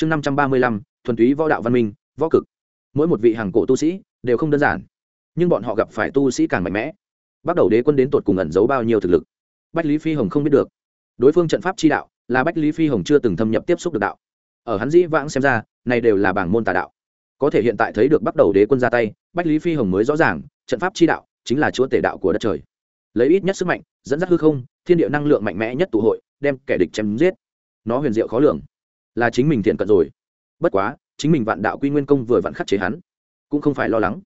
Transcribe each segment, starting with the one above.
chương năm trăm ba mươi lăm, thuần túy võ đạo văn minh, võ cực. Mỗi một vị hàng cổ tu sĩ đều không đơn giản, nhưng bọn họ gặp phải tu sĩ càng mạnh mẽ. Bắt đầu đế quân đến tột cùng ẩn giấu bao nhiêu thực lực? Bách lý phi hồng không biết được. Đối phương trận pháp chi đạo là bách lý phi hồng chưa từng thâm nhập tiếp xúc được đạo. Ở hắn dĩ vãng xem ra, này đều là bảng môn tà đạo. Có thể hiện tại thấy được bắt đầu đế quân ra tay, bách lý phi hồng mới rõ ràng, trận pháp chi đạo chính là chúa tể đạo của đất trời. Lấy ít nhất sức mạnh, dẫn dắt hư không, thiên địa năng lượng mạnh mẽ nhất tụ hội, đem kẻ địch chém giết. Nó huyền diệu khó lường là chính mình thiện cận rồi. Bất quá, chính mình vạn đạo quy nguyên công vừa vặn khắc chế hắn, cũng không phải lo lắng.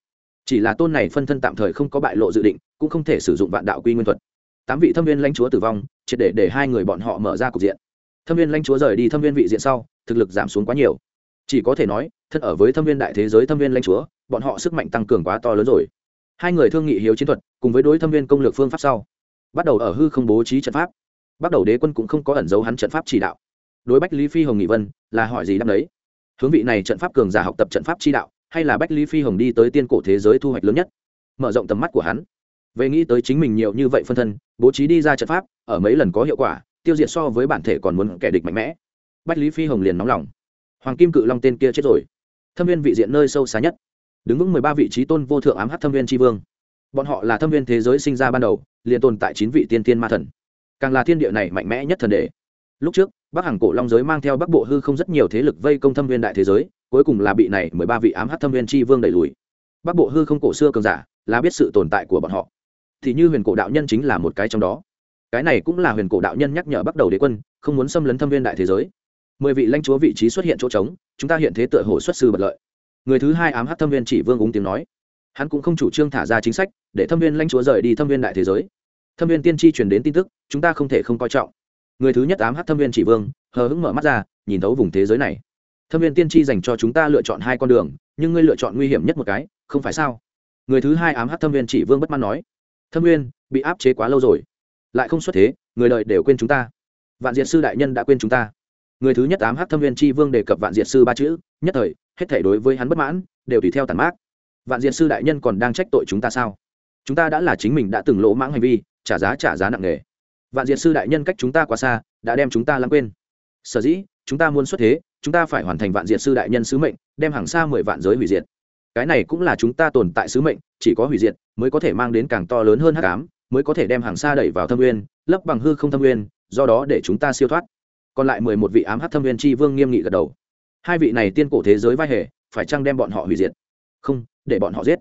Chỉ là tôn này phân thân tạm thời không có bại lộ dự định, cũng không thể sử dụng vạn đạo quy nguyên thuật. Tám vị thâm viên lãnh chúa tử vong, triệt để để hai người bọn họ mở ra cục diện. Thâm viên lãnh chúa rời đi thâm viên vị diện sau, thực lực giảm xuống quá nhiều. Chỉ có thể nói, thân ở với thâm viên đại thế giới thâm viên lãnh chúa, bọn họ sức mạnh tăng cường quá to lớn rồi. Hai người thương nghị hiếu chiến thuật, cùng với đối thâm viên công lược phương pháp sau, bắt đầu ở hư không bố trí trận pháp. Bắt đầu đế quân cũng không có ẩn dấu hắn trận pháp chỉ đạo đối bách lý phi hồng nghị vân là hỏi gì đáp đấy? Hướng vị này trận pháp cường giả học tập trận pháp chi đạo, hay là bách lý phi hồng đi tới tiên cổ thế giới thu hoạch lớn nhất? Mở rộng tầm mắt của hắn. Về nghĩ tới chính mình nhiều như vậy phân thân, bố trí đi ra trận pháp, ở mấy lần có hiệu quả, tiêu diệt so với bản thể còn muốn kẻ địch mạnh mẽ. Bách lý phi hồng liền nóng lòng. Hoàng kim cự long tên kia chết rồi. Thâm viên vị diện nơi sâu xa nhất. Đứng vững mười ba vị trí tôn vô thượng ám hát thâm viên tri vương. Bọn họ là thâm viên thế giới sinh ra ban đầu, liền tồn tại chín vị tiên tiên ma thần. Càng là thiên địa này mạnh mẽ nhất thần đề lúc trước bắc hàng cổ long giới mang theo bắc bộ hư không rất nhiều thế lực vây công thâm viên đại thế giới, cuối cùng là bị này mười ba vị ám hát thâm viên tri vương đẩy lùi. Bắc bộ hư không cổ xưa cường giả, là biết sự tồn tại của bọn họ. Thì như huyền cổ đạo nhân chính là một cái trong đó. Cái này cũng là huyền cổ đạo nhân nhắc nhở bắt đầu đế quân, không muốn xâm lấn thâm viên đại thế giới. Mười vị lãnh chúa vị trí xuất hiện chỗ trống, chúng ta hiện thế tựa hồ xuất sư bật lợi. Người thứ hai ám hát thâm viên chỉ vương úng tiếng nói. Hắn cũng không chủ trương thả ra chính sách, để thâm viên lãnh chúa rời đi thâm viên đại thế giới. Thâm viên tiên tri truyền đến tin tức, chúng ta không thể không coi trọng người thứ nhất ám hát thâm viên chỉ vương, hờ hững mở mắt ra, nhìn thấu vùng thế giới này. Thâm viên tiên tri dành cho chúng ta lựa chọn hai con đường, nhưng ngươi lựa chọn nguy hiểm nhất một cái, không phải sao? Người thứ hai ám hát thâm viên chỉ vương bất mãn nói. Thâm viên, bị áp chế quá lâu rồi. Lại không xuất thế, người đợi đều quên chúng ta. Vạn diệt sư đại nhân đã quên chúng ta. Người thứ nhất ám hát thâm viên tri vương đề cập vạn diệt sư ba chữ, nhất thời, hết thể đối với hắn bất mãn, đều tùy theo tàn mát. Vạn diệt sư đại nhân còn đang trách tội chúng ta sao? Chúng ta đã là chính mình đã từng lỗ mãng hành vi, trả giá trả giá nặng nề vạn diệt sư đại nhân cách chúng ta quá xa, đã đem chúng ta lãng quên. Sở dĩ, chúng ta muốn xuất thế, chúng ta phải hoàn thành vạn diệt sư đại nhân sứ mệnh, đem hàng xa mười vạn giới hủy diệt. Cái này cũng là chúng ta tồn tại sứ mệnh, chỉ có hủy diệt mới có thể mang đến càng to lớn hơn hắc ám, mới có thể đem hàng xa đẩy vào thâm nguyên, lấp bằng hư không thâm nguyên, do đó để chúng ta siêu thoát. Còn lại mười một vị ám hát thâm nguyên tri vương nghiêm nghị gật đầu. Hai vị này tiên cổ thế giới vai hề, phải chăng đem bọn họ hủy diệt? Không, để bọn họ giết.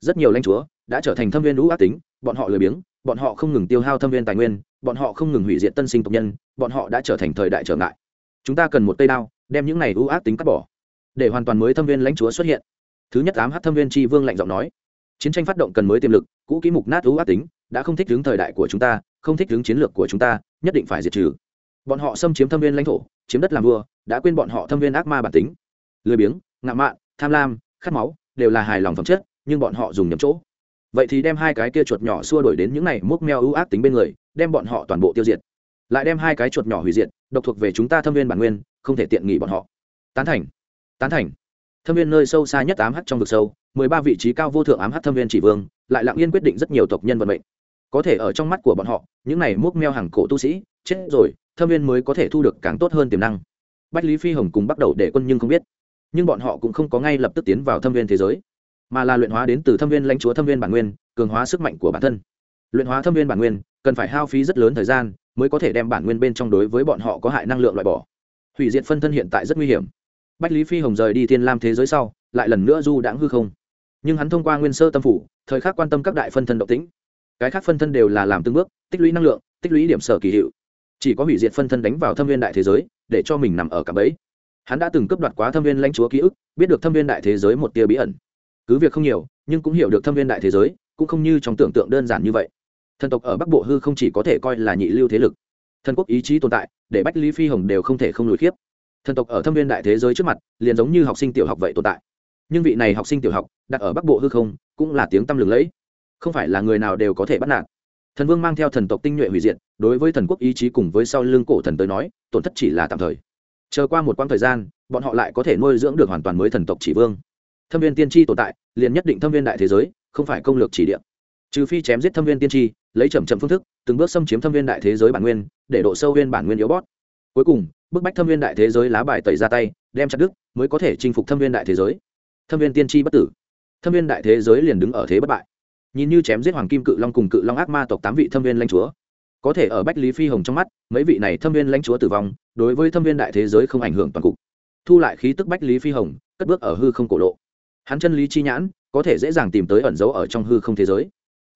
Rất nhiều lãnh chúa đã trở thành thâm viên lũ ác tính, bọn họ lười biếng bọn họ không ngừng tiêu hao thâm viên tài nguyên, bọn họ không ngừng hủy diệt tân sinh tộc nhân, bọn họ đã trở thành thời đại trở ngại. Chúng ta cần một cây đao, đem những này ưu ác tính cắt bỏ, để hoàn toàn mới thâm viên lãnh chúa xuất hiện. Thứ nhất tám hát thâm viên tri vương lạnh giọng nói, chiến tranh phát động cần mới tiềm lực, cũ kỹ mục nát ưu ác tính, đã không thích hướng thời đại của chúng ta, không thích hướng chiến lược của chúng ta, nhất định phải diệt trừ. Bọn họ xâm chiếm thâm viên lãnh thổ, chiếm đất làm vua, đã quên bọn họ thâm viên ác ma bản tính. Lười biếng, ngạo mạn, tham lam, khát máu, đều là hài lòng phẩm chất, nhưng bọn họ dùng nhầm chỗ vậy thì đem hai cái kia chuột nhỏ xua đổi đến những này múc meo ưu ác tính bên người, đem bọn họ toàn bộ tiêu diệt. Lại đem hai cái chuột nhỏ hủy diệt, độc thuộc về chúng ta thâm viên bản nguyên, không thể tiện nghỉ bọn họ. Tán thành tán thành. Thâm viên nơi sâu xa nhất ám hắc trong vực sâu, mười ba vị trí cao vô thượng ám hắc thâm viên chỉ vương, lại lặng yên quyết định rất nhiều tộc nhân vận mệnh. Có thể ở trong mắt của bọn họ, những này múc meo hàng cổ tu sĩ, chết rồi, thâm viên mới có thể thu được càng tốt hơn tiềm năng. Bách lý phi hồng cùng bắt đầu để quân nhưng không biết. Nhưng bọn họ cũng không có ngay lập tức tiến vào thâm viên thế giới mà là luyện hóa đến từ thâm viên lãnh chúa thâm viên bản nguyên, cường hóa sức mạnh của bản thân. Luyện hóa thâm viên bản nguyên, cần phải hao phí rất lớn thời gian mới có thể đem bản nguyên bên trong đối với bọn họ có hại năng lượng loại bỏ. Hủy diệt phân thân hiện tại rất nguy hiểm. Bách lý phi hồng rời đi thiên lam thế giới sau, lại lần nữa du đãng hư không. Nhưng hắn thông qua nguyên sơ tâm phủ, thời khắc quan tâm các đại phân thân động tĩnh. Cái khác phân thân đều là làm từng bước, tích lũy năng lượng, tích lũy điểm sở kỳ hiệu. Chỉ có hủy diệt phân thân đánh vào thâm viên đại thế giới, để cho mình nằm ở cả bẫy. Hắn đã từng cướp đoạt quá thâm viên lãnh chúa ký ức, biết được thâm viên đại thế giới một tia bí ẩn cứ việc không nhiều, nhưng cũng hiểu được thâm viên đại thế giới, cũng không như trong tưởng tượng đơn giản như vậy. Thần tộc ở bắc bộ hư không chỉ có thể coi là nhị lưu thế lực. Thần quốc ý chí tồn tại, để bách lý phi hồng đều không thể không lùi khiếp. Thần tộc ở thâm viên đại thế giới trước mặt, liền giống như học sinh tiểu học vậy tồn tại. Nhưng vị này học sinh tiểu học, đặt ở bắc bộ hư không, cũng là tiếng tăm lừng lẫy. Không phải là người nào đều có thể bắt nạt. Thần vương mang theo thần tộc tinh nhuệ hủy diệt, đối với thần quốc ý chí cùng với sau lưng cổ thần tới nói, tổn thất chỉ là tạm thời. Chờ qua một quãng thời gian, bọn họ lại có thể nuôi dưỡng được hoàn toàn mới thần tộc chỉ vương thâm viên tiên tri tồn tại, liền nhất định thâm viên đại thế giới, không phải công lược chỉ địa. Trừ phi chém giết thâm viên tiên tri, lấy chậm chậm phương thức, từng bước xâm chiếm thâm viên đại thế giới bản nguyên, để độ sâu viên bản nguyên yếu bót cuối cùng, bức bách thâm viên đại thế giới lá bài tẩy ra tay, đem chặt đức mới có thể chinh phục thâm viên đại thế giới. Thâm viên tiên tri bất tử. Thâm viên đại thế giới liền đứng ở thế bất bại. Nhìn như chém giết hoàng kim cự long cùng cự long ác ma tộc tám vị thâm viên lãnh chúa, có thể ở bách lý phi hồng trong mắt, mấy vị này thâm viên lãnh chúa tử vong, đối với thâm viên đại thế giới không ảnh hưởng toàn cục. Thu lại khí tức bách lý phi hồng, cất bước ở hư không cổ lộ hắn chân lý chi nhãn, có thể dễ dàng tìm tới ẩn dấu ở trong hư không thế giới.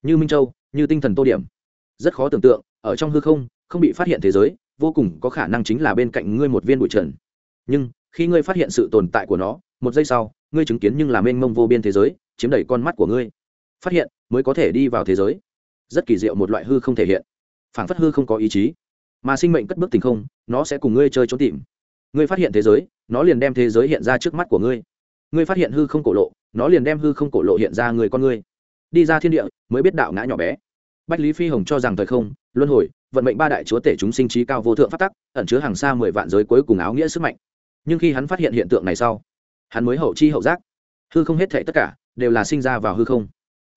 Như minh châu, như tinh thần tô điểm. Rất khó tưởng tượng, ở trong hư không không bị phát hiện thế giới, vô cùng có khả năng chính là bên cạnh ngươi một viên bụi trần. Nhưng, khi ngươi phát hiện sự tồn tại của nó, một giây sau, ngươi chứng kiến nhưng là mênh mông vô biên thế giới, chiếm đầy con mắt của ngươi. Phát hiện, mới có thể đi vào thế giới. Rất kỳ diệu một loại hư không thể hiện. Phản phất hư không có ý chí. Mà sinh mệnh cất bước tình không, nó sẽ cùng ngươi chơi trốn tìm. Ngươi phát hiện thế giới, nó liền đem thế giới hiện ra trước mắt của ngươi ngươi phát hiện hư không cổ lộ, nó liền đem hư không cổ lộ hiện ra người con ngươi. Đi ra thiên địa, mới biết đạo ngã nhỏ bé. Bách lý phi hồng cho rằng thời không, luân hồi, vận mệnh ba đại chúa tể chúng sinh trí cao vô thượng phát tắc, ẩn chứa hàng xa mười vạn giới cuối cùng áo nghĩa sức mạnh. Nhưng khi hắn phát hiện hiện tượng này sau, hắn mới hậu chi hậu giác. Hư không hết thệ tất cả, đều là sinh ra vào hư không.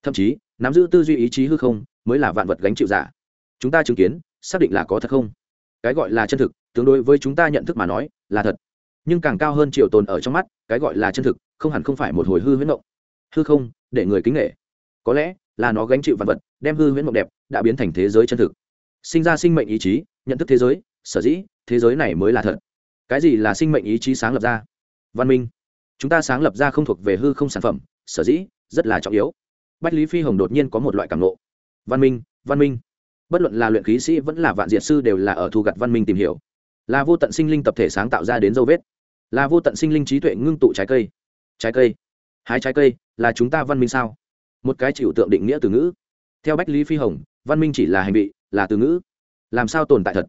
Thậm chí, nắm giữ tư duy ý chí hư không, mới là vạn vật gánh chịu giả. Chúng ta chứng kiến, xác định là có thật không? Cái gọi là chân thực, tương đối với chúng ta nhận thức mà nói, là thật nhưng càng cao hơn triệu tồn ở trong mắt, cái gọi là chân thực, không hẳn không phải một hồi hư huyễn mộng. Hư không, để người kính nghệ có lẽ là nó gánh chịu vạn vật, đem hư huyễn mộng đẹp, đã biến thành thế giới chân thực. Sinh ra sinh mệnh ý chí, nhận thức thế giới, sở dĩ thế giới này mới là thật. Cái gì là sinh mệnh ý chí sáng lập ra? Văn minh. Chúng ta sáng lập ra không thuộc về hư không sản phẩm, sở dĩ rất là trọng yếu. Bách lý phi hồng đột nhiên có một loại cảm lộ văn minh văn minh. Bất luận là luyện khí sĩ vẫn là vạn diệt sư đều là ở thu gặt văn minh tìm hiểu. Là vô tận sinh linh tập thể sáng tạo ra đến dấu vết là vô tận sinh linh trí tuệ ngưng tụ trái cây. Trái cây? Hái trái cây là chúng ta văn minh sao? Một cái chịu tượng định nghĩa từ ngữ. Theo bách lý phi hồng, văn minh chỉ là hành vị, là từ ngữ. Làm sao tồn tại thật?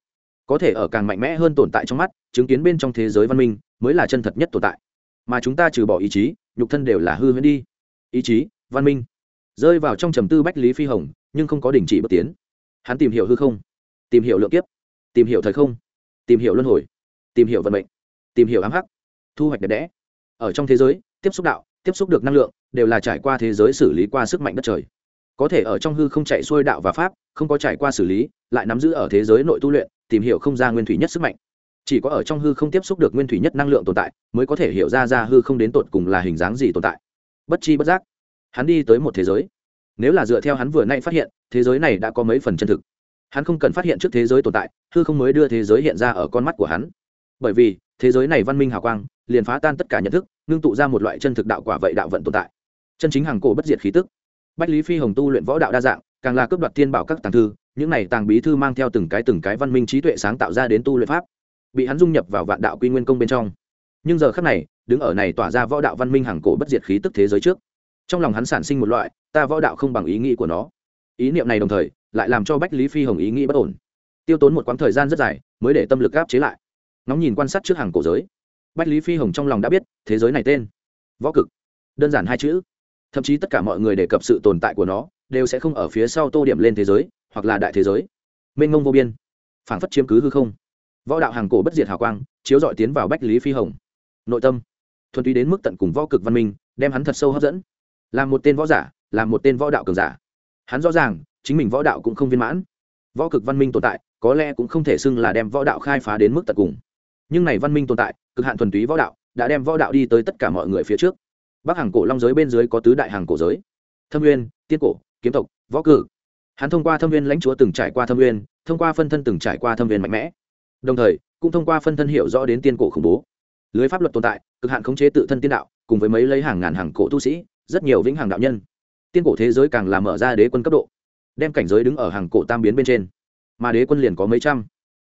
Có thể ở càng mạnh mẽ hơn tồn tại trong mắt, chứng kiến bên trong thế giới văn minh mới là chân thật nhất tồn tại. Mà chúng ta trừ bỏ ý chí, nhục thân đều là hư huyễn đi. Ý chí, văn minh. Rơi vào trong trầm tư bách lý phi hồng, nhưng không có đình chỉ bất tiến. Hắn tìm hiểu hư không, tìm hiểu lượng kiếp, tìm hiểu thời không, tìm hiểu luân hồi, tìm hiểu vận mệnh tìm hiểu ám hắc, thu hoạch đẹp đẽ. Ở trong thế giới, tiếp xúc đạo, tiếp xúc được năng lượng, đều là trải qua thế giới xử lý qua sức mạnh đất trời. Có thể ở trong hư không chạy xuôi đạo và pháp, không có trải qua xử lý, lại nắm giữ ở thế giới nội tu luyện, tìm hiểu không ra nguyên thủy nhất sức mạnh. Chỉ có ở trong hư không tiếp xúc được nguyên thủy nhất năng lượng tồn tại, mới có thể hiểu ra ra hư không đến tột cùng là hình dáng gì tồn tại. Bất chi bất giác, hắn đi tới một thế giới. Nếu là dựa theo hắn vừa nay phát hiện, thế giới này đã có mấy phần chân thực. Hắn không cần phát hiện trước thế giới tồn tại, hư không mới đưa thế giới hiện ra ở con mắt của hắn. Bởi vì thế giới này văn minh hào quang, liền phá tan tất cả nhận thức, ngưng tụ ra một loại chân thực đạo quả vậy đạo vận tồn tại. Chân chính hàng cổ bất diệt khí tức. Bách lý phi hồng tu luyện võ đạo đa dạng, càng là cướp đoạt tiên bảo các tàng thư, những này tàng bí thư mang theo từng cái từng cái văn minh trí tuệ sáng tạo ra đến tu luyện pháp, bị hắn dung nhập vào vạn đạo quy nguyên công bên trong. Nhưng giờ khắc này, đứng ở này tỏa ra võ đạo văn minh hàng cổ bất diệt khí tức thế giới trước, trong lòng hắn sản sinh một loại, ta võ đạo không bằng ý nghĩ của nó. Ý niệm này đồng thời, lại làm cho bách lý phi hồng ý nghĩ bất ổn. Tiêu tốn một quãng thời gian rất dài, mới để tâm lực áp chế lại nóng nhìn quan sát trước hàng cổ giới. Bách lý phi hồng trong lòng đã biết, thế giới này tên. Võ cực. Đơn giản hai chữ. Thậm chí tất cả mọi người đề cập sự tồn tại của nó, đều sẽ không ở phía sau tô điểm lên thế giới, hoặc là đại thế giới. Mênh mông vô biên. Phảng phất chiếm cứ hư không. Võ đạo hàng cổ bất diệt hào quang, chiếu dọi tiến vào bách lý phi hồng. Nội tâm. Thuần túy đến mức tận cùng võ cực văn minh, đem hắn thật sâu hấp dẫn. Là một tên võ giả, là một tên võ đạo cường giả. Hắn rõ ràng, chính mình võ đạo cũng không viên mãn. Võ cực văn minh tồn tại, có lẽ cũng không thể xưng là đem võ đạo khai phá đến mức tận cùng nhưng này văn minh tồn tại, cực hạn thuần túy võ đạo, đã đem võ đạo đi tới tất cả mọi người phía trước. Bắc hàng cổ long giới bên dưới có tứ đại hàng cổ giới. Thâm nguyên, tiên cổ, kiếm tộc, võ cử. Hắn thông qua thâm viên lãnh chúa từng trải qua thâm nguyên, thông qua phân thân từng trải qua thâm viên mạnh mẽ. Đồng thời, cũng thông qua phân thân hiểu rõ đến tiên cổ khủng bố. Lưới pháp luật tồn tại, cực hạn khống chế tự thân tiên đạo, cùng với mấy lấy hàng ngàn hàng cổ tu sĩ, rất nhiều vĩnh hàng đạo nhân. Tiên cổ thế giới càng làm mở ra đế quân cấp độ, đem cảnh giới đứng ở hàng cổ tam biến bên trên. Mà đế quân liền có mấy trăm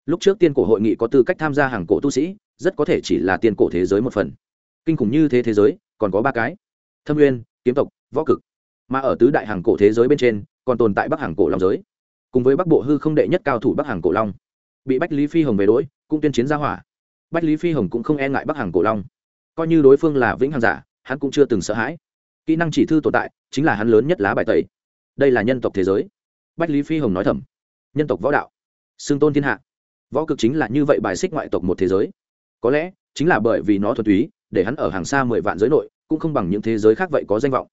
lúc trước tiên cổ hội nghị có tư cách tham gia hàng cổ tu sĩ, rất có thể chỉ là tiên cổ thế giới một phần. Kinh khủng như thế thế giới, còn có ba cái. Thâm nguyên, kiếm tộc, võ cực. Mà ở tứ đại hàng cổ thế giới bên trên, còn tồn tại bắc hàng cổ long giới. Cùng với bắc bộ hư không đệ nhất cao thủ bắc hàng cổ long. Bị bách lý phi hồng về đỗi cũng tuyên chiến ra hỏa. Bách lý phi hồng cũng không e ngại bắc hàng cổ long. Coi như đối phương là vĩnh hàng giả, hắn cũng chưa từng sợ hãi. Kỹ năng chỉ thư tồn tại, chính là hắn lớn nhất lá bài tẩy. Đây là nhân tộc thế giới. Bách lý phi hồng nói thầm. Nhân tộc võ đạo. Xương tôn thiên hạ võ cực chính là như vậy bài xích ngoại tộc một thế giới. Có lẽ, chính là bởi vì nó thuần túy, để hắn ở hàng xa mười vạn giới nội, cũng không bằng những thế giới khác vậy có danh vọng.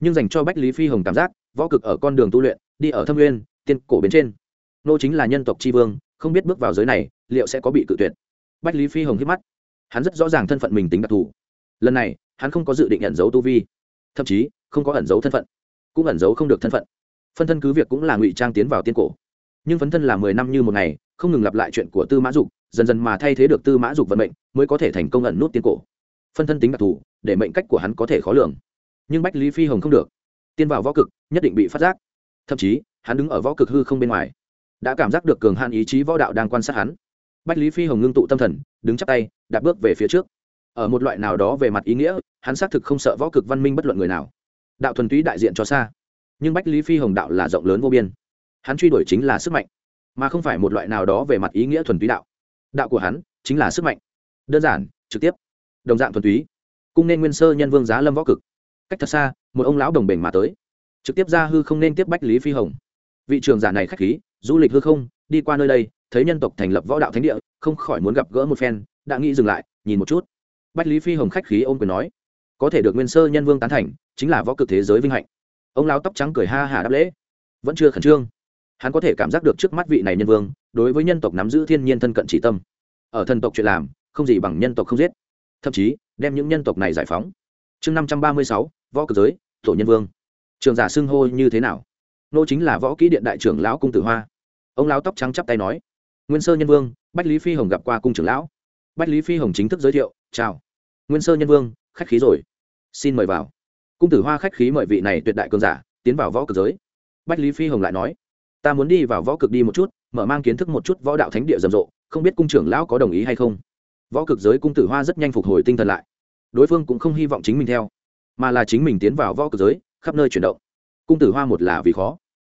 Nhưng dành cho bách lý phi hồng cảm giác, võ cực ở con đường tu luyện, đi ở thâm nguyên, tiên cổ bên trên. Nô chính là nhân tộc tri vương, không biết bước vào giới này, liệu sẽ có bị cự tuyệt. Bách lý phi hồng hít mắt. Hắn rất rõ ràng thân phận mình tính đặc thù. Lần này, hắn không có dự định ẩn giấu tu vi. Thậm chí, không có ẩn giấu thân phận. Cũng ẩn giấu không được thân phận. Phân thân cứ việc cũng là ngụy trang tiến vào tiên cổ. Nhưng phấn thân là mười năm như một ngày không ngừng lặp lại chuyện của tư mã dục, dần dần mà thay thế được tư mã dục vận mệnh, mới có thể thành công ẩn nút tiên cổ. Phân thân tính đặc thù, để mệnh cách của hắn có thể khó lường. Nhưng bách lý phi hồng không được. Tiên vào võ cực, nhất định bị phát giác. Thậm chí, hắn đứng ở võ cực hư không bên ngoài, đã cảm giác được cường hạn ý chí võ đạo đang quan sát hắn. Bách lý phi hồng ngưng tụ tâm thần, đứng chắp tay, đạp bước về phía trước. Ở một loại nào đó về mặt ý nghĩa, hắn xác thực không sợ võ cực văn minh bất luận người nào. Đạo thuần túy đại diện cho xa. Nhưng bách lý phi hồng đạo là rộng lớn vô biên. Hắn truy đuổi chính là sức mạnh mà không phải một loại nào đó về mặt ý nghĩa thuần túy đạo. Đạo của hắn chính là sức mạnh. Đơn giản, trực tiếp. Đồng dạng thuần túy. Cung nên nguyên sơ nhân vương giá lâm võ cực. Cách thật xa, một ông lão đồng bền mà tới. Trực tiếp ra hư không nên tiếp bách lý phi hồng. Vị trường giả này khách khí, du lịch hư không, đi qua nơi đây, thấy nhân tộc thành lập võ đạo thánh địa, không khỏi muốn gặp gỡ một phen, đã nghĩ dừng lại, nhìn một chút. Bách lý phi hồng khách khí ôm quyền nói, có thể được nguyên sơ nhân vương tán thành, chính là võ cực thế giới vinh hạnh. Ông lão tóc trắng cười ha hả đáp lễ, vẫn chưa khẩn trương hắn có thể cảm giác được trước mắt vị này nhân vương, đối với nhân tộc nắm giữ thiên nhiên thân cận chỉ tâm. Ở thần tộc chuyện làm, không gì bằng nhân tộc không giết. Thậm chí, đem những nhân tộc này giải phóng. Chương năm trăm ba mươi sáu, võ cực giới, tổ nhân vương. Trường giả xưng hô như thế nào? Nô chính là võ kỹ điện đại trưởng lão cung tử hoa. Ông lão tóc trắng chắp tay nói, nguyên sơ nhân vương, bách lý phi hồng gặp qua cung trưởng lão. Bách lý phi hồng chính thức giới thiệu, chào. Nguyên sơ nhân vương, khách khí rồi. Xin mời vào. Cung tử hoa khách khí mời vị này tuyệt đại cường giả, tiến vào võ cực giới. Bách lý phi hồng lại nói ta muốn đi vào võ cực đi một chút, mở mang kiến thức một chút võ đạo thánh địa rầm rộ, không biết cung trưởng lão có đồng ý hay không. Võ cực giới cung tử hoa rất nhanh phục hồi tinh thần lại. Đối phương cũng không hy vọng chính mình theo, mà là chính mình tiến vào võ cực giới, khắp nơi chuyển động. Cung tử hoa một là vì khó,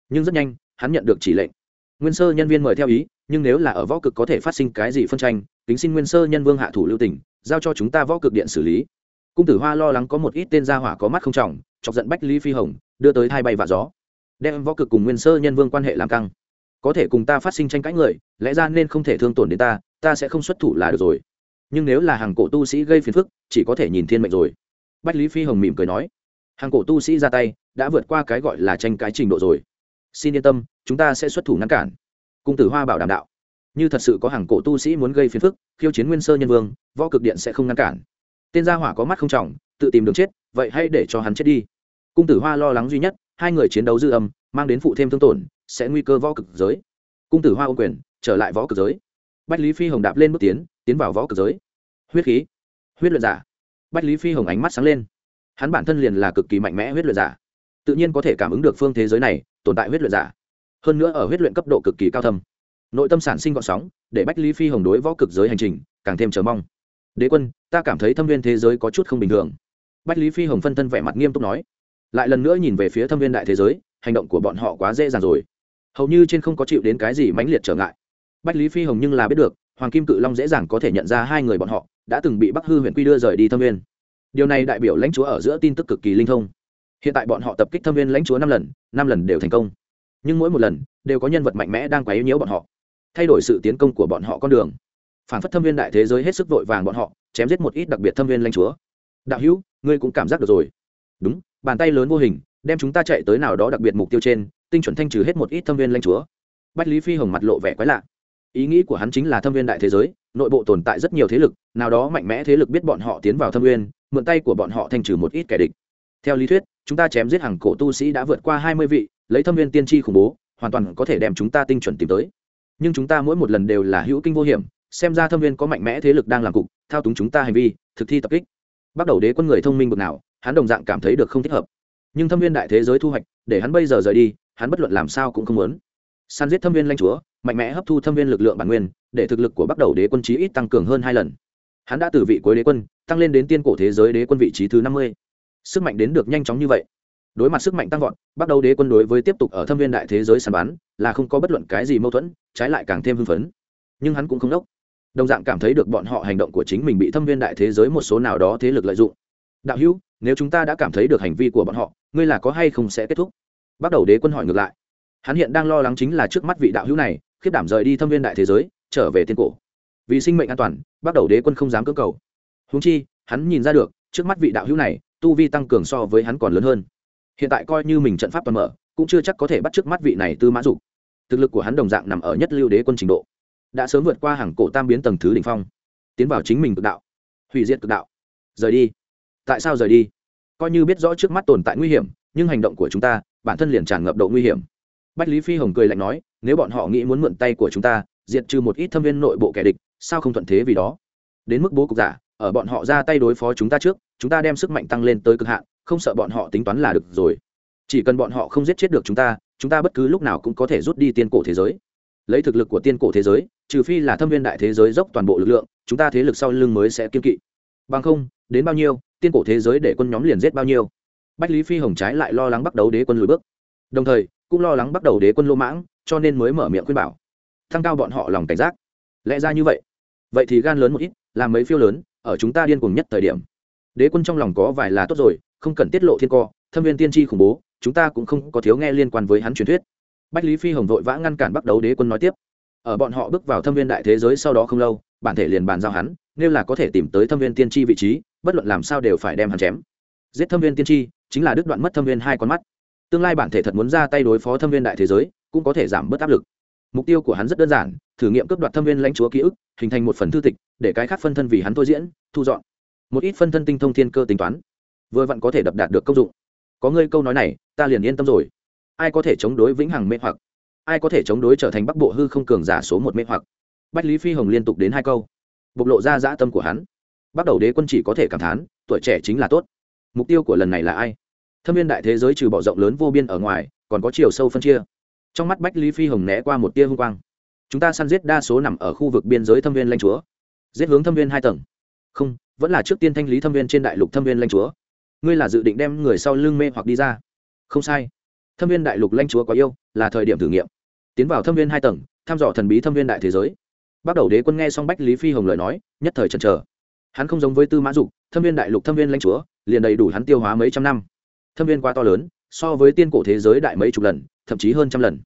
nhưng rất nhanh, hắn nhận được chỉ lệnh. Nguyên sơ nhân viên mời theo ý, nhưng nếu là ở võ cực có thể phát sinh cái gì phân tranh tính xin nguyên sơ nhân vương hạ thủ lưu tỉnh giao cho chúng ta võ cực điện xử lý. Cung tử hoa lo lắng có một ít tên gia hỏa có mắt không trọng, chọc giận bách lý phi hồng, đưa tới hai bay và gió đem võ cực cùng nguyên sơ nhân vương quan hệ làm căng. Có thể cùng ta phát sinh tranh cãi người, lẽ ra nên không thể thương tổn đến ta ta sẽ không xuất thủ là được rồi. Nhưng nếu là hàng cổ tu sĩ gây phiền phức, chỉ có thể nhìn thiên mệnh rồi. Bách lý phi hồng mỉm cười nói. Hàng cổ tu sĩ ra tay, đã vượt qua cái gọi là tranh cái trình độ rồi. Xin yên tâm, chúng ta sẽ xuất thủ ngăn cản. Cung tử hoa bảo đảm đạo. Như thật sự có hàng cổ tu sĩ muốn gây phiền phức, khiêu chiến nguyên sơ nhân vương, võ cực điện sẽ không ngăn cản. Tên gia hỏa có mắt không trọng, tự tìm đường chết, vậy hãy để cho hắn chết đi. Cung tử hoa lo lắng duy nhất hai người chiến đấu dư âm, mang đến phụ thêm thương tổn, sẽ nguy cơ võ cực giới. Cung tử hoa ô quyền, trở lại võ cực giới. Bách lý phi hồng đạp lên bước tiến tiến vào võ cực giới. Huyết khí, huyết luyện giả. Bách lý phi hồng ánh mắt sáng lên. Hắn bản thân liền là cực kỳ mạnh mẽ huyết luyện giả. Tự nhiên có thể cảm ứng được phương thế giới này, tồn tại huyết luyện giả. Hơn nữa ở huyết luyện cấp độ cực kỳ cao thâm. Nội tâm sản sinh gọn sóng, để bách lý phi hồng đối võ cực giới hành trình càng thêm chờ mong. Đế quân, ta cảm thấy thâm viên thế giới có chút không bình thường. Bách lý phi hồng phân thân vẻ mặt nghiêm túc nói lại lần nữa nhìn về phía thâm viên đại thế giới, hành động của bọn họ quá dễ dàng rồi. Hầu như trên không có chịu đến cái gì mãnh liệt trở ngại. Bách lý phi hồng nhưng là biết được, hoàng kim cự long dễ dàng có thể nhận ra hai người bọn họ đã từng bị bắc hư huyện quy đưa rời đi thâm viên. Điều này đại biểu lãnh chúa ở giữa tin tức cực kỳ linh thông. Hiện tại bọn họ tập kích thâm viên lãnh chúa năm lần năm lần đều thành công. Nhưng mỗi một lần, đều có nhân vật mạnh mẽ đang quấy nhiễu bọn họ, thay đổi sự tiến công của bọn họ con đường. Phản phất thâm viên đại thế giới hết sức vội vàng bọn họ, chém giết một ít đặc biệt thâm viên lãnh chúa. Đạo hữu, ngươi cũng cảm giác được rồi. Đúng bàn tay lớn vô hình, đem chúng ta chạy tới nào đó đặc biệt mục tiêu trên, tinh chuẩn thanh trừ hết một ít thâm viên lanh chúa. Bách lý phi hồng mặt lộ vẻ quái lạ. Ý nghĩ của hắn chính là thâm viên đại thế giới, nội bộ tồn tại rất nhiều thế lực, nào đó mạnh mẽ thế lực biết bọn họ tiến vào thâm viên, mượn tay của bọn họ thanh trừ một ít kẻ địch. Theo lý thuyết, chúng ta chém giết hàng cổ tu sĩ đã vượt qua hai mươi vị, lấy thâm viên tiên tri khủng bố, hoàn toàn có thể đem chúng ta tinh chuẩn tìm tới. Nhưng chúng ta mỗi một lần đều là hữu kinh vô hiểm, xem ra thâm viên có mạnh mẽ thế lực đang làm cục, thao túng chúng ta hành vi, thực thi tập kích. Bắt đầu đế quân người thông minh bực nào hắn đồng dạng cảm thấy được không thích hợp. Nhưng thâm viên đại thế giới thu hoạch, để hắn bây giờ rời đi, hắn bất luận làm sao cũng không muốn. Săn giết thâm viên lanh chúa, mạnh mẽ hấp thu thâm viên lực lượng bản nguyên, để thực lực của bắt đầu đế quân trí ít tăng cường hơn hai lần. Hắn đã từ vị cuối đế quân, tăng lên đến tiên cổ thế giới đế quân vị trí thứ năm mươi. Sức mạnh đến được nhanh chóng như vậy. Đối mặt sức mạnh tăng vọt bắt đầu đế quân đối với tiếp tục ở thâm viên đại thế giới sàn bán là không có bất luận cái gì mâu thuẫn, trái lại càng thêm hưng phấn. Nhưng hắn cũng không đốc. Đồng dạng cảm thấy được bọn họ hành động của chính mình bị thâm viên đại thế giới một số nào đó thế lực lợi dụng. Đạo hữu nếu chúng ta đã cảm thấy được hành vi của bọn họ, ngươi là có hay không sẽ kết thúc? Bắt đầu đế quân hỏi ngược lại. Hắn hiện đang lo lắng chính là trước mắt vị đạo hữu này, khiếp đảm rời đi thâm viên đại thế giới, trở về tiên cổ. Vì sinh mệnh an toàn, bắt đầu đế quân không dám cơ cầu. Húng chi, hắn nhìn ra được, trước mắt vị đạo hữu này, tu vi tăng cường so với hắn còn lớn hơn. Hiện tại coi như mình trận pháp toàn mở, cũng chưa chắc có thể bắt trước mắt vị này tư mã dục. Thực lực của hắn đồng dạng nằm ở nhất lưu đế quân trình độ. Đã sớm vượt qua hàng cổ tam biến tầng thứ đ ỉ n h phong. Tiến vào chính mình cực đạo. Hủy diệt cực đạo. Rời đi. Tại sao rời đi? Coi như biết rõ trước mắt tồn tại nguy hiểm, nhưng hành động của chúng ta, bản thân liền tràn ngập độ nguy hiểm. Bách lý phi hồng cười lạnh nói, nếu bọn họ nghĩ muốn mượn tay của chúng ta, diệt trừ một ít thâm viên nội bộ kẻ địch, sao không thuận thế vì đó? Đến mức bố cục giả, ở bọn họ ra tay đối phó chúng ta trước, chúng ta đem sức mạnh tăng lên tới cực hạn, không sợ bọn họ tính toán là được rồi. Chỉ cần bọn họ không giết chết được chúng ta chúng ta bất cứ lúc nào cũng có thể rút đi tiên cổ thế giới. Lấy thực lực của tiên cổ thế giới, trừ phi là thâm viên đại thế giới dốc toàn bộ lực lượng, chúng ta thế lực sau lưng mới sẽ kiên kỵ. Bằng không, đến bao nhiêu tiên cổ thế giới để quân nhóm liền giết bao nhiêu. Bách lý phi hồng trái lại lo lắng bắt đầu đế quân lùi bước. Đồng thời, cũng lo lắng bắt đầu đế quân lô mãng, cho nên mới mở miệng khuyên bảo. Thăng cao bọn họ lòng cảnh giác. Lẽ ra như vậy. Vậy thì gan lớn một ít, làm mấy phiêu lớn, ở chúng ta điên cuồng nhất thời điểm. Đế quân trong lòng có vài là tốt rồi, không cần tiết lộ thiên co, thâm viên tiên tri khủng bố, chúng ta cũng không có thiếu nghe liên quan với hắn truyền thuyết. Bách lý phi hồng vội vã ngăn cản bắt đầu đế quân nói tiếp. Ở bọn họ bước vào thâm viên đại thế giới sau đó không lâu, bản thể liền bàn giao hắn, nếu là có thể tìm tới thâm viên tiên tri vị trí bất luận làm sao đều phải đem hắn chém. Giết thâm viên tiên tri, chính là đứt đoạn mất thâm viên hai con mắt. Tương lai bản thể thật muốn ra tay đối phó thâm viên đại thế giới, cũng có thể giảm bớt áp lực. Mục tiêu của hắn rất đơn giản, thử nghiệm cướp đoạt thâm viên lãnh chúa ký ức, hình thành một phần thư tịch, để cái khác phân thân vì hắn thôi diễn, thu dọn. Một ít phân thân tinh thông thiên cơ tính toán, vừa vặn có thể đập đạt được công dụng. Có ngươi câu nói này, ta liền yên tâm rồi. Ai có thể chống đối vĩnh hằng mê hoặc? Ai có thể chống đối trở thành bắc bộ hư không cường giả số một mê hoặc? Bách lý phi hồng liên tục đến hai câu, bộc lộ ra dã tâm của hắn bắt đầu đế quân chỉ có thể cảm thán, tuổi trẻ chính là tốt. Mục tiêu của lần này là ai? Thâm viên đại thế giới trừ bỏ rộng lớn vô biên ở ngoài, còn có chiều sâu phân chia. Trong mắt bách lý phi hồng né qua một tia hung quang. Chúng ta săn giết đa số nằm ở khu vực biên giới thâm viên lanh chúa. Giết hướng thâm viên hai tầng. Không, vẫn là trước tiên thanh lý thâm viên trên đại lục thâm viên lanh chúa. Ngươi là dự định đem người sau lưng mê hoặc đi ra. Không sai. Thâm viên đại lục lanh chúa có yêu, là thời điểm thử nghiệm. Tiến vào thâm viên hai tầng, thăm dò thần bí thâm viên đại thế giới. Bắt đầu đế quân nghe xong bách lý phi hồng lời nói, nhất thời chần chờ hắn không giống với tư mã dục, thâm viên đại lục, thâm viên Lãnh chúa, liền đầy đủ hắn tiêu hóa mấy trăm năm. Thâm viên quá to lớn, so với tiên cổ thế giới đại mấy chục lần, thậm chí hơn trăm lần.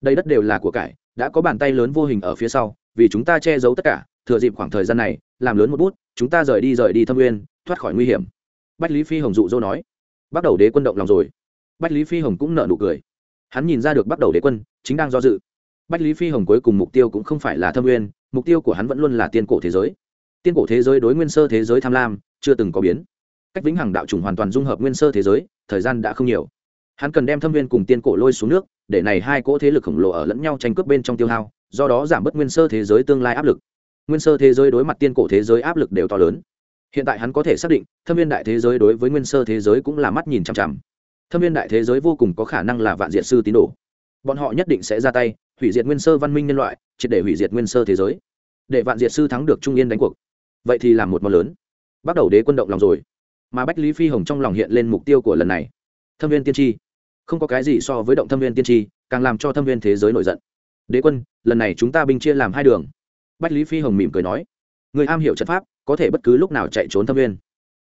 Đây đất đều là của cải, đã có bàn tay lớn vô hình ở phía sau, vì chúng ta che giấu tất cả, thừa dịp khoảng thời gian này, làm lớn một bút, chúng ta rời đi rời đi thâm uyên thoát khỏi nguy hiểm. Bách lý phi hồng dụ dỗ nói. Bắt đầu đế quân động lòng rồi. Bách lý phi hồng cũng nợ nụ cười. Hắn nhìn ra được bắt đầu đế quân, chính đang do dự. Bách lý phi hồng cuối cùng mục tiêu cũng không phải là thâm uyên mục tiêu của hắn vẫn luôn là tiên cổ thế giới tiên cổ thế giới đối nguyên sơ thế giới tham lam, chưa từng có biến. Cách vĩnh hằng đạo chủng hoàn toàn dung hợp nguyên sơ thế giới, thời gian đã không nhiều. Hắn cần đem thâm viên cùng tiên cổ lôi xuống nước, để này hai cỗ thế lực khổng lồ ở lẫn nhau tranh cướp bên trong tiêu hao, do đó giảm bớt nguyên sơ thế giới tương lai áp lực. Nguyên sơ thế giới đối mặt tiên cổ thế giới áp lực đều to lớn. Hiện tại hắn có thể xác định, thâm viên đại thế giới đối với nguyên sơ thế giới cũng là mắt nhìn chằm chằm. Thâm viên đại thế giới vô cùng có khả năng là vạn diệt sư tín đồ. Bọn họ nhất định sẽ ra tay, hủy diệt nguyên sơ văn minh nhân loại, triệt để hủy diệt nguyên sơ thế giới. Để vạn diệt sư thắng được trung yên đánh cuộc vậy thì làm một món lớn. Bắt đầu đế quân động lòng rồi. Mà bách lý phi hồng trong lòng hiện lên mục tiêu của lần này. Thâm viên tiên tri. Không có cái gì so với động thâm viên tiên tri, càng làm cho thâm viên thế giới nổi giận. Đế quân, lần này chúng ta binh chia làm hai đường. Bách lý phi hồng mỉm cười nói. Người am hiểu trận pháp, có thể bất cứ lúc nào chạy trốn thâm viên.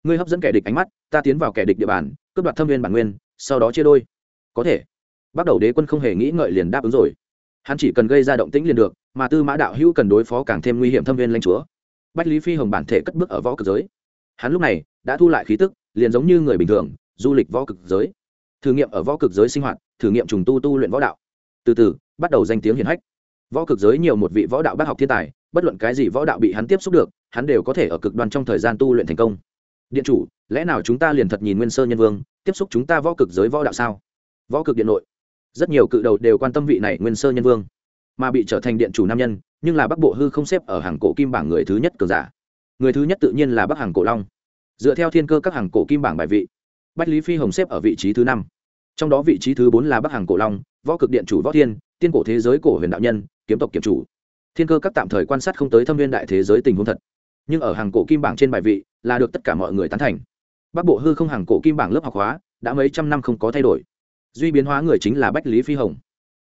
Ngươi hấp dẫn kẻ địch ánh mắt, ta tiến vào kẻ địch địa bàn, cướp đoạt thâm viên bản nguyên, sau đó chia đôi. Có thể. Bắt đầu đế quân không hề nghĩ ngợi liền đáp ứng rồi. Hắn chỉ cần gây ra động tĩnh liền được, mà tư mã đạo hữu cần đối phó càng thêm nguy hiểm thâm viên lãnh chúa bách lý phi hồng bản thể cất bước ở võ cực giới. Hắn lúc này đã thu lại khí tức, liền giống như người bình thường, du lịch võ cực giới. Thử nghiệm ở võ cực giới sinh hoạt, thử nghiệm trùng tu tu luyện võ đạo. Từ từ, bắt đầu danh tiếng hiển hách. Võ cực giới nhiều một vị võ đạo bác học thiên tài, bất luận cái gì võ đạo bị hắn tiếp xúc được, hắn đều có thể ở cực đoan trong thời gian tu luyện thành công. Điện chủ, lẽ nào chúng ta liền thật nhìn nguyên sơ nhân vương, tiếp xúc chúng ta võ cực giới võ đạo sao? Võ cực điện nội, rất nhiều cự đầu đều quan tâm vị này nguyên sơ nhân vương mà bị trở thành điện chủ nam nhân, nhưng là bắc bộ hư không xếp ở hàng cổ kim bảng người thứ nhất cường giả. Người thứ nhất tự nhiên là bắc hàng cổ long. Dựa theo thiên cơ các hàng cổ kim bảng bài vị, bách lý phi hồng xếp ở vị trí thứ năm. Trong đó vị trí thứ bốn là bắc hàng cổ long, võ cực điện chủ võ thiên, tiên cổ thế giới cổ huyền đạo nhân, kiếm tộc kiểm chủ. Thiên cơ các tạm thời quan sát không tới thâm viên đại thế giới tình huống thật. Nhưng ở hàng cổ kim bảng trên bài vị là được tất cả mọi người tán thành. Bắc bộ hư không hàng cổ kim bảng lớp học hóa, đã mấy trăm năm không có thay đổi. Duy biến hóa người chính là bách lý phi hồng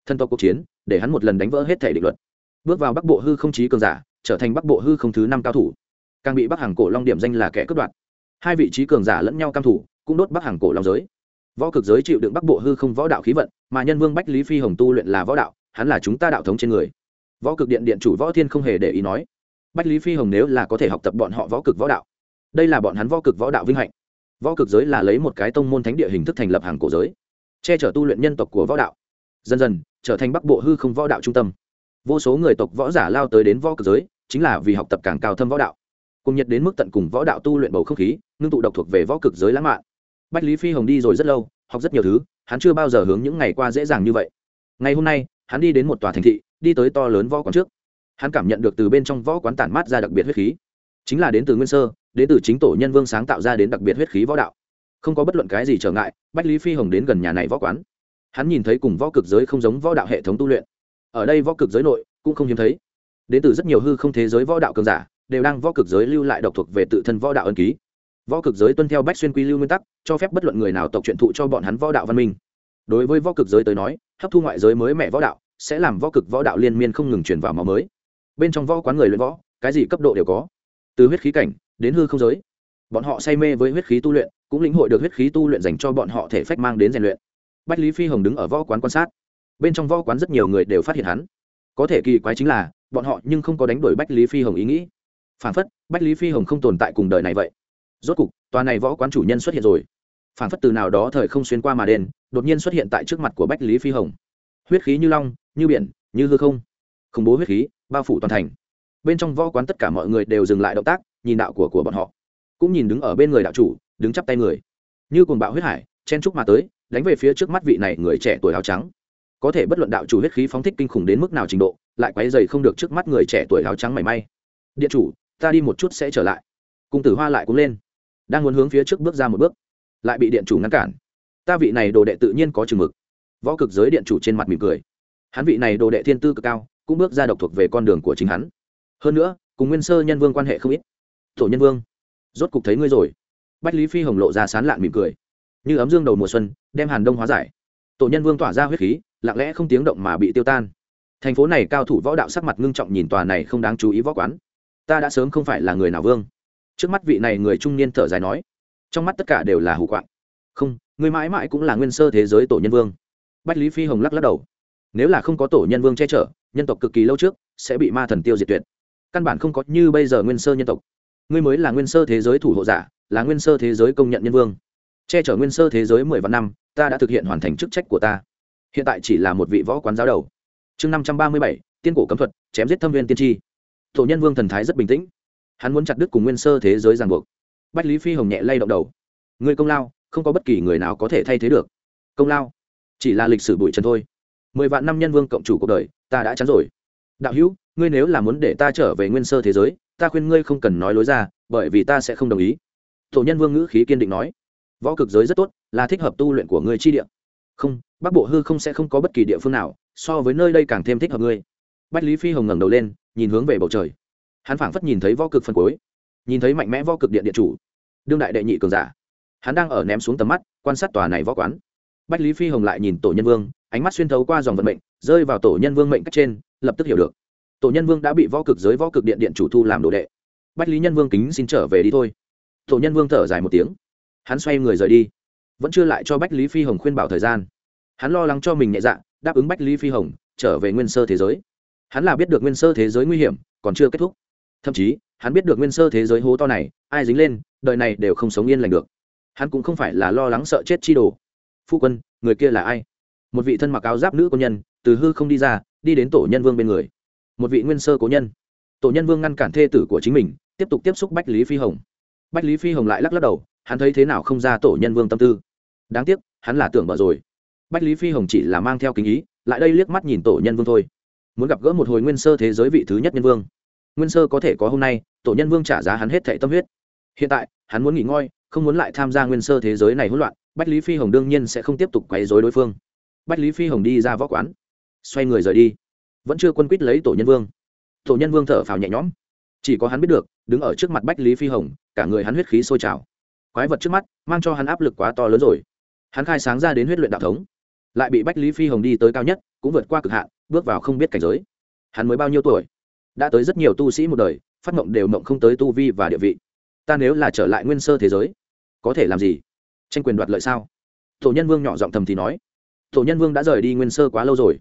thân tộc cuộc chiến, để hắn một lần đánh vỡ hết thể định luật. Bước vào bắc bộ hư không chí cường giả, trở thành bắc bộ hư không thứ năm cao thủ. Càng bị bắc hàng cổ long điểm danh là kẻ cướp đoạt. Hai vị trí cường giả lẫn nhau cam thủ, cũng đốt bắc hàng cổ long giới. Võ cực giới chịu đựng bắc bộ hư không võ đạo khí vận, mà nhân vương bách lý phi hồng tu luyện là võ đạo, hắn là chúng ta đạo thống trên người. Võ cực điện điện chủ võ thiên không hề để ý nói, bách lý phi hồng nếu là có thể học tập bọn họ võ cực võ đạo, đây là bọn hắn võ cực võ đạo vinh hạnh. Võ cực giới là lấy một cái tông môn thánh địa hình thức thành lập hàng cổ giới, che chở tu luyện nhân tộc của võ đạo dần dần trở thành bắc bộ hư không võ đạo trung tâm. Vô số người tộc võ giả lao tới đến võ cực giới, chính là vì học tập càng cao thâm võ đạo. Cùng nhật đến mức tận cùng võ đạo tu luyện bầu không khí, ngưng tụ độc thuộc về võ cực giới lãng mạn. Bách lý phi hồng đi rồi rất lâu, học rất nhiều thứ, hắn chưa bao giờ hướng những ngày qua dễ dàng như vậy. Ngày hôm nay, hắn đi đến một tòa thành thị, đi tới to lớn võ quán trước. Hắn cảm nhận được từ bên trong võ quán tản mát ra đặc biệt huyết khí. Chính là đến từ nguyên sơ, đến từ chính tổ nhân vương sáng tạo ra đến đặc biệt huyết khí võ đạo. Không có bất luận cái gì trở ngại, bách lý phi hồng đến gần nhà này võ quán hắn nhìn thấy cùng võ cực giới không giống võ đạo hệ thống tu luyện. Ở đây võ cực giới nội, cũng không hiếm thấy. Đến từ rất nhiều hư không thế giới võ đạo cường giả, đều đang võ cực giới lưu lại độc thuộc về tự thân võ đạo ân ký. Võ cực giới tuân theo bách xuyên quy lưu nguyên tắc, cho phép bất luận người nào tộc truyện thụ cho bọn hắn võ đạo văn minh. Đối với võ cực giới tới nói, hấp thu ngoại giới mới mẹ võ đạo, sẽ làm võ cực võ đạo liên miên không ngừng chuyển vào máu mới. Bên trong võ quán người luyện võ, cái gì cấp độ đều có. Từ huyết khí cảnh, đến hư không giới. Bọn họ say mê với huyết khí tu luyện, cũng lĩnh hội được huyết khí tu luyện dành cho bọn họ thể phách mang đến rèn luyện bách lý phi hồng đứng ở võ quán quan sát. Bên trong võ quán rất nhiều người đều phát hiện hắn. Có thể kỳ quái chính là, bọn họ nhưng không có đánh đuổi bách lý phi hồng ý nghĩ. Phản phất, bách lý phi hồng không tồn tại cùng đời này vậy. Rốt cục, tòa này võ quán chủ nhân xuất hiện rồi. Phản phất từ nào đó thời không xuyên qua mà đền, đột nhiên xuất hiện tại trước mặt của bách lý phi hồng. Huyết khí như long, như biển, như hư không. Khủng bố huyết khí, bao phủ toàn thành. Bên trong võ quán tất cả mọi người đều dừng lại động tác, nhìn đạo của của bọn họ. Cũng nhìn đứng ở bên người đạo chủ, đứng chắp tay người. Như cuồng bạo huyết hải, chen trúc mà tới đánh về phía trước mắt vị này người trẻ tuổi áo trắng. Có thể bất luận đạo chủ huyết khí phóng thích kinh khủng đến mức nào trình độ, lại quấy dày không được trước mắt người trẻ tuổi áo trắng mảy may. Điện chủ, ta đi một chút sẽ trở lại. Cung tử hoa lại cũng lên. Đang muốn hướng phía trước bước ra một bước, lại bị điện chủ ngăn cản. Ta vị này đồ đệ tự nhiên có chừng mực. Võ cực giới điện chủ trên mặt mỉm cười. Hắn vị này đồ đệ thiên tư cực cao, cũng bước ra độc thuộc về con đường của chính hắn. Hơn nữa, cùng nguyên sơ nhân vương quan hệ không ít. Tổ nhân vương, rốt cục thấy ngươi rồi. Bách lý phi hồng lộ ra sán lạn mỉm cười như ấm dương đầu mùa xuân, đem hàn đông hóa giải. Tổ nhân vương tỏa ra huyết khí, lặng lẽ không tiếng động mà bị tiêu tan. Thành phố này cao thủ võ đạo sắc mặt ngưng trọng nhìn tòa này không đáng chú ý võ quán. Ta đã sớm không phải là người nào vương. Trước mắt vị này người trung niên thở dài nói. Trong mắt tất cả đều là hủ quạng. Không, người mãi mãi cũng là nguyên sơ thế giới tổ nhân vương. Bách lý phi hồng lắc lắc đầu. Nếu là không có tổ nhân vương che chở, nhân tộc cực kỳ lâu trước, sẽ bị ma thần tiêu diệt tuyệt. Căn bản không có như bây giờ nguyên sơ nhân tộc. Ngươi mới là nguyên sơ thế giới thủ hộ giả, là nguyên sơ thế giới công nhận nhân vương che chở nguyên sơ thế giới mười vạn năm, ta đã thực hiện hoàn thành chức trách của ta. Hiện tại chỉ là một vị võ quán giáo đầu. Chương năm trăm ba mươi bảy, tiên cổ cấm thuật, chém giết thâm viên tiên tri. Tổ nhân vương thần thái rất bình tĩnh. Hắn muốn chặt đứt cùng nguyên sơ thế giới ràng buộc. Bách lý phi hồng nhẹ lay động đầu. Người công lao, không có bất kỳ người nào có thể thay thế được. Công lao, chỉ là lịch sử bụi trần thôi. Mười vạn năm nhân vương cộng chủ cuộc đời, ta đã chắn rồi. Đạo hữu, ngươi nếu là muốn để ta trở về nguyên sơ thế giới, ta khuyên ngươi không cần nói lối ra, bởi vì ta sẽ không đồng ý. Tổ nhân vương ngữ khí kiên định nói võ cực giới rất tốt, là thích hợp tu luyện của ngươi chi địa. Không, bắc bộ hư không sẽ không có bất kỳ địa phương nào, so với nơi đây càng thêm thích hợp ngươi. Bách lý phi hồng ngẩng đầu lên, nhìn hướng về bầu trời. Hắn phảng phất nhìn thấy võ cực phân cuối, nhìn thấy mạnh mẽ võ cực điện điện chủ, đương đại đệ nhị cường giả. Hắn đang ở ném xuống tầm mắt, quan sát tòa này võ quán. Bách lý phi hồng lại nhìn tổ nhân vương, ánh mắt xuyên thấu qua dòng vận mệnh, rơi vào tổ nhân vương mệnh cách trên, lập tức hiểu được. Tổ nhân vương đã bị võ cực giới võ cực điện điện chủ thu làm đồ đệ. Bách lý nhân vương kính xin trở về đi thôi. Tổ nhân vương thở dài một tiếng hắn xoay người rời đi. Vẫn chưa lại cho bách lý phi hồng khuyên bảo thời gian. Hắn lo lắng cho mình nhẹ dạ đáp ứng bách lý phi hồng, trở về nguyên sơ thế giới. Hắn là biết được nguyên sơ thế giới nguy hiểm, còn chưa kết thúc. Thậm chí, hắn biết được nguyên sơ thế giới hố to này, ai dính lên, đời này đều không sống yên lành được. Hắn cũng không phải là lo lắng sợ chết chi đồ. Phu quân, người kia là ai? Một vị thân mặc áo giáp nữ quân nhân, từ hư không đi ra, đi đến tổ nhân vương bên người. Một vị nguyên sơ cố nhân. Tổ nhân vương ngăn cản thê tử của chính mình, tiếp tục tiếp xúc bách lý phi hồng. Bách lý phi hồng lại lắc lắc đầu hắn thấy thế nào không ra tổ nhân vương tâm tư. Đáng tiếc, hắn là tưởng bở rồi. Bách lý phi hồng chỉ là mang theo kính ý, lại đây liếc mắt nhìn tổ nhân vương thôi. Muốn gặp gỡ một hồi nguyên sơ thế giới vị thứ nhất nhân vương. Nguyên sơ có thể có hôm nay, tổ nhân vương trả giá hắn hết thệ tâm huyết. Hiện tại, hắn muốn nghỉ ngơi, không muốn lại tham gia nguyên sơ thế giới này hỗn loạn, bách lý phi hồng đương nhiên sẽ không tiếp tục quấy dối đối phương. Bách lý phi hồng đi ra võ quán, xoay người rời đi. Vẫn chưa quân quýt lấy tổ nhân vương. Tổ nhân vương thở phào nhẹ nhõm. Chỉ có hắn biết được, đứng ở trước mặt bách lý phi hồng, cả người hắn huyết khí sôi trào quái vật trước mắt, mang cho hắn áp lực quá to lớn rồi. Hắn khai sáng ra đến huyết luyện đạo thống, lại bị bách lý phi hồng đi tới cao nhất, cũng vượt qua cực hạn, bước vào không biết cảnh giới. Hắn mới bao nhiêu tuổi? Đã tới rất nhiều tu sĩ một đời, phát mộng đều mộng không tới tu vi và địa vị. Ta nếu là trở lại nguyên sơ thế giới, có thể làm gì? Tranh quyền đoạt lợi sao? Tổ nhân vương nhỏ giọng thầm thì nói. Tổ nhân vương đã rời đi nguyên sơ quá lâu rồi.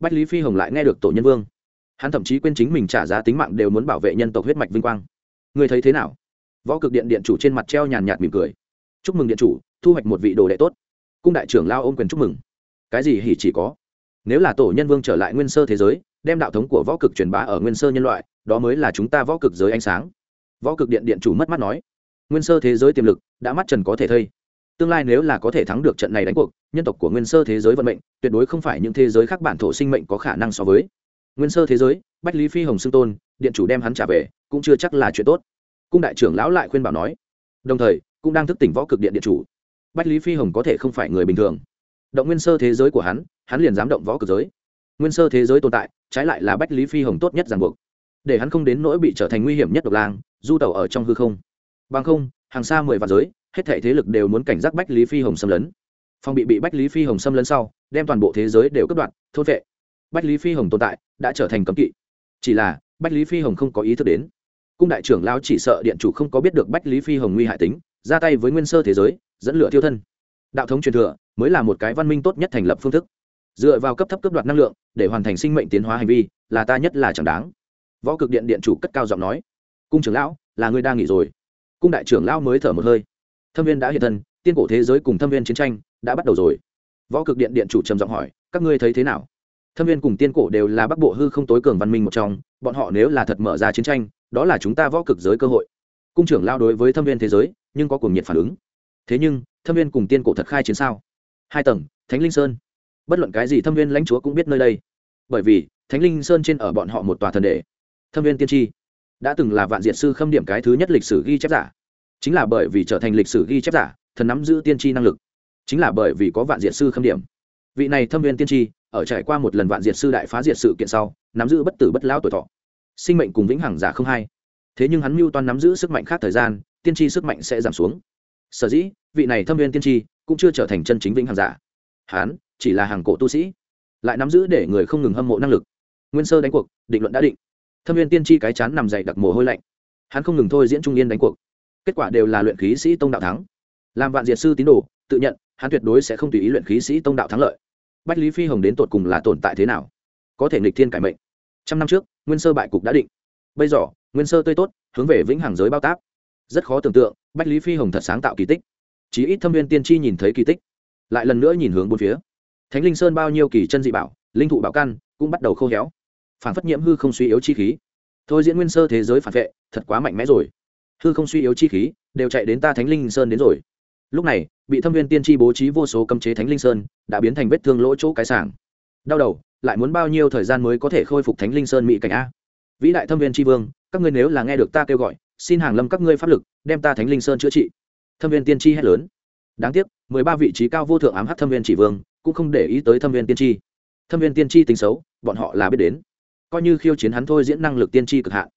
Bách lý phi hồng lại nghe được tổ nhân vương. Hắn thậm chí quên chính mình trả giá tính mạng đều muốn bảo vệ nhân tộc huyết mạch vinh quang. Người thấy thế nào? Võ cực điện điện chủ trên mặt treo nhàn nhạt mỉm cười. Chúc mừng điện chủ, thu hoạch một vị đồ đệ tốt. Cung đại trưởng lao ôm quyền chúc mừng. Cái gì hỉ chỉ có? Nếu là tổ nhân vương trở lại nguyên sơ thế giới, đem đạo thống của võ cực truyền bá ở nguyên sơ nhân loại, đó mới là chúng ta võ cực giới ánh sáng. Võ cực điện điện chủ mất mắt nói. Nguyên sơ thế giới tiềm lực, đã mắt trần có thể thây tương lai nếu là có thể thắng được trận này đánh cuộc, nhân tộc của nguyên sơ thế giới vận mệnh, tuyệt đối không phải những thế giới khác bản thổ sinh mệnh có khả năng so với. Nguyên sơ thế giới, bách lý phi hồng xưng tôn, điện chủ đem hắn trả về, cũng chưa chắc là chuyện tốt cung đại trưởng lão lại khuyên bảo nói, đồng thời, cũng đang thức tỉnh võ cực điện điện chủ. Bách lý phi hồng có thể không phải người bình thường. Động nguyên sơ thế giới của hắn hắn liền dám động võ cực giới. Nguyên sơ thế giới tồn tại, trái lại là bách lý phi hồng tốt nhất ràng buộc. Để hắn không đến nỗi bị trở thành nguy hiểm nhất độc lang, du tàu ở trong hư không. Bằng không, hàng xa mười vạn giới, hết thể thế lực đều muốn cảnh giác bách lý phi hồng xâm lấn. Phong bị bị bách lý phi hồng xâm lấn sau, đem toàn bộ thế giới đều cất đoạn thốt vệ. Bách lý phi hồng tồn tại, đã trở thành cấm kỵ. Chỉ là, bách lý phi hồng không có ý thức đến cung đại trưởng lao chỉ sợ điện chủ không có biết được bách lý phi hồng nguy hại tính, ra tay với nguyên sơ thế giới, dẫn lửa tiêu thân. Đạo thống truyền thừa mới là một cái văn minh tốt nhất thành lập phương thức. Dựa vào cấp thấp cấp đoạt năng lượng, để hoàn thành sinh mệnh tiến hóa hành vi, là ta nhất là chẳng đáng. Võ cực điện điện chủ cất cao giọng nói, cung trưởng lão, là người đang nghỉ rồi. Cung đại trưởng lão mới thở một hơi. Thâm viên đã hiện thân, tiên cổ thế giới cùng thâm viên chiến tranh đã bắt đầu rồi. Võ cực điện điện chủ trầm giọng hỏi, các ngươi thấy thế nào? Thâm viên cùng tiên cổ đều là bắc bộ hư không tối cường văn minh một trong, bọn họ nếu là thật mở ra chiến tranh, đó là chúng ta võ cực giới cơ hội. Cung trưởng lao đối với thâm viên thế giới, nhưng có cuồng nhiệt phản ứng. Thế nhưng, thâm viên cùng tiên cổ thật khai chiến sao? Hai tầng, thánh linh sơn. Bất luận cái gì thâm viên lãnh chúa cũng biết nơi đây. Bởi vì, thánh linh sơn trên ở bọn họ một tòa thần đệ thâm viên tiên tri đã từng là vạn diệt sư khâm điểm cái thứ nhất lịch sử ghi chép giả. Chính là bởi vì trở thành lịch sử ghi chép giả, thần nắm giữ tiên tri năng lực. Chính là bởi vì có vạn diệt sư khâm điểm vị này thâm viên tiên tri, ở trải qua một lần vạn diệt sư đại phá diệt sự kiện sau, nắm giữ bất tử bất lão tuổi thọ. Sinh mệnh cùng vĩnh hằng giả không hai. Thế nhưng hắn mưu toan nắm giữ sức mạnh khác thời gian, tiên tri sức mạnh sẽ giảm xuống. Sở dĩ, vị này thâm viên tiên tri cũng chưa trở thành chân chính vĩnh hằng giả. Hắn chỉ là hàng cổ tu sĩ, lại nắm giữ để người không ngừng hâm mộ năng lực. Nguyên sơ đánh cuộc, định luận đã định. Thâm viên tiên tri cái chán nằm dày đặc mồ hôi lạnh. Hắn không ngừng thôi diễn trung yên đánh cuộc. Kết quả đều là luyện khí sĩ tông đạo thắng. Làm vạn diệt sư tín đồ, tự nhận, hắn tuyệt đối sẽ không tùy ý luyện khí sĩ tông đạo thắng lợi bách lý phi hồng đến tột cùng là tồn tại thế nào? Có thể nghịch thiên cải mệnh. Trăm năm trước, nguyên sơ bại cục đã định. Bây giờ, nguyên sơ tươi tốt, hướng về vĩnh hằng giới bao táp rất khó tưởng tượng, bách lý phi hồng thật sáng tạo kỳ tích. Chí ít thâm viên tiên tri nhìn thấy kỳ tích. Lại lần nữa nhìn hướng bốn phía. Thánh linh sơn bao nhiêu kỳ chân dị bảo, linh thụ bảo căn, cũng bắt đầu khô héo. Phản phất nhiễm hư không suy yếu chi khí. Thôi diễn nguyên sơ thế giới phản vệ, thật quá mạnh mẽ rồi. Hư không suy yếu chi khí, đều chạy đến ta thánh linh sơn đến rồi lúc này, bị thâm viên tiên tri bố trí vô số cấm chế thánh linh sơn, đã biến thành vết thương lỗ chỗ cái sảng. Đau đầu, lại muốn bao nhiêu thời gian mới có thể khôi phục thánh linh sơn mỹ cảnh a? Vĩ đại thâm viên tri vương, các ngươi nếu là nghe được ta kêu gọi, xin hàng lâm các ngươi pháp lực, đem ta thánh linh sơn chữa trị. Thâm viên tiên tri hét lớn. Đáng tiếc, mười ba vị trí cao vô thượng ám hát thâm viên chỉ vương, cũng không để ý tới thâm viên tiên tri. Thâm viên tiên tri tính xấu, bọn họ là biết đến. Coi như khiêu chiến hắn thôi diễn năng lực tiên tri cực hạn.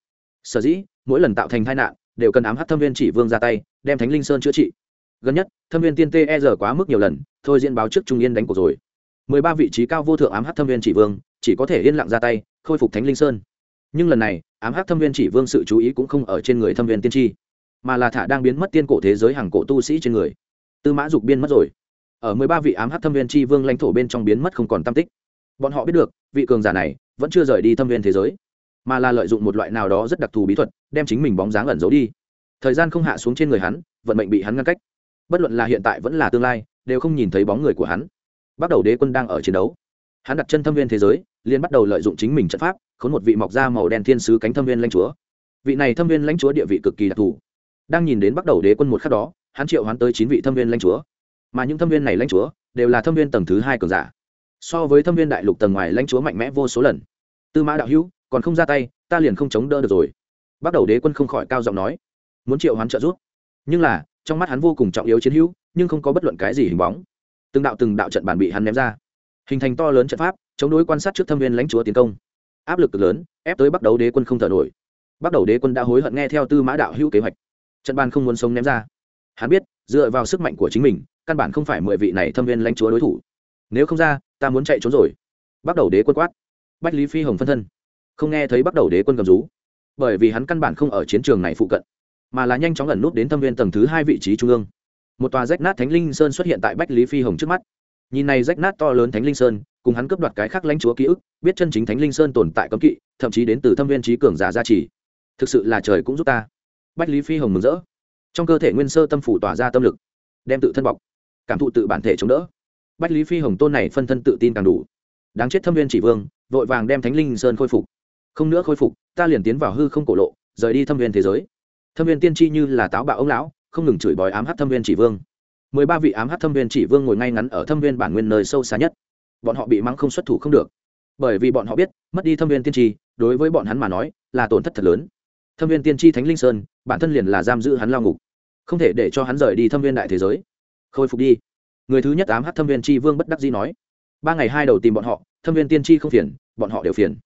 Sở dĩ, mỗi lần tạo thành tai nạn, đều cần ám hát thâm viên chỉ vương ra tay, đem thánh linh sơn chữa trị gần nhất, thâm viên tiên tê e giờ quá mức nhiều lần, thôi diễn báo trước trung yên đánh cuộc rồi. Mười ba vị trí cao vô thượng ám hát thâm viên chỉ vương, chỉ có thể yên lặng ra tay, khôi phục thánh linh sơn. Nhưng lần này, ám hát thâm viên chỉ vương sự chú ý cũng không ở trên người thâm viên tiên tri, mà là thả đang biến mất tiên cổ thế giới hàng cổ tu sĩ trên người. Tư mã dục biên mất rồi. Ở mười ba vị ám hát thâm viên tri vương lãnh thổ bên trong biến mất không còn tam tích. Bọn họ biết được, vị cường giả này vẫn chưa rời đi thâm viên thế giới, mà là lợi dụng một loại nào đó rất đặc thù bí thuật, đem chính mình bóng dáng ẩn giấu đi. Thời gian không hạ xuống trên người hắn, vận mệnh bị hắn ngăn cách bất luận là hiện tại vẫn là tương lai, đều không nhìn thấy bóng người của hắn. Bắt đầu đế quân đang ở chiến đấu. Hắn đặt chân thâm viên thế giới liên bắt đầu lợi dụng chính mình trận pháp, khốn một vị mọc da màu đen thiên sứ cánh thâm viên lãnh chúa. Vị này thâm viên lãnh chúa địa vị cực kỳ đặc thù. Đang nhìn đến bắt đầu đế quân một khắc đó, hắn triệu hắn tới chín vị thâm viên lãnh chúa. Mà những thâm viên này lãnh chúa, đều là thâm viên tầng thứ hai cường giả. So với thâm viên đại lục tầng ngoài lãnh chúa mạnh mẽ vô số lần. Tư mã đạo hữu, còn không ra tay, ta liền không chống đỡ được rồi. Bắt đầu đế quân không khỏi cao giọng nói, muốn triệu hắn trợ giúp. Nhưng là trong mắt hắn vô cùng trọng yếu chiến hữu, nhưng không có bất luận cái gì hình bóng. Từng đạo từng đạo trận bản bị hắn ném ra. Hình thành to lớn trận pháp, chống đối quan sát trước thâm viên lãnh chúa tiến công. Áp lực cực lớn, ép tới bắt đầu đế quân không thở nổi. Bắt đầu đế quân đã hối hận nghe theo tư mã đạo hữu kế hoạch. Trận bàn không muốn sống ném ra. Hắn biết, dựa vào sức mạnh của chính mình, căn bản không phải mười vị này thâm viên lãnh chúa đối thủ. Nếu không ra, ta muốn chạy trốn rồi. Bắt đầu đế quân quát. Bách lý phi hồng phân thân. Không nghe thấy bắt đầu đế quân cầm rú. Bởi vì hắn căn bản không ở chiến trường này phụ cận mà là nhanh chóng ẩn nút đến thâm viên tầng thứ hai vị trí trung ương. Một tòa rách nát thánh linh sơn xuất hiện tại bách lý phi hồng trước mắt. Nhìn này rách nát to lớn thánh linh sơn, cùng hắn cướp đoạt cái khác lãnh chúa ký ức, biết chân chính thánh linh sơn tồn tại cấm kỵ, thậm chí đến từ thâm viên trí cường giả gia trì. Thực sự là trời cũng giúp ta. Bách lý phi hồng mừng rỡ. Trong cơ thể nguyên sơ tâm phủ tỏa ra tâm lực, đem tự thân bọc, cảm thụ tự bản thể chống đỡ. Bách lý phi hồng tôn này phân thân tự tin càng đủ. Đáng chết thâm viên chỉ vương, vội vàng đem thánh linh sơn khôi phục. Không nữa khôi phục, ta liền tiến vào hư không cổ lộ, rời đi thâm viên thế giới thâm viên tiên tri như là táo bạo ông lão không ngừng chửi bói ám hát thâm viên chỉ vương mười ba vị ám hát thâm viên chỉ vương ngồi ngay ngắn ở thâm viên bản nguyên nơi sâu xa nhất bọn họ bị mắng không xuất thủ không được bởi vì bọn họ biết mất đi thâm viên tiên tri đối với bọn hắn mà nói là tổn thất thật lớn thâm viên tiên tri thánh linh sơn bản thân liền là giam giữ hắn lao ngục không thể để cho hắn rời đi thâm viên đại thế giới khôi phục đi người thứ nhất ám hát thâm viên tri vương bất đắc dĩ nói ba ngày hai đầu tìm bọn họ thâm viên tiên tri không phiền bọn họ đều phiền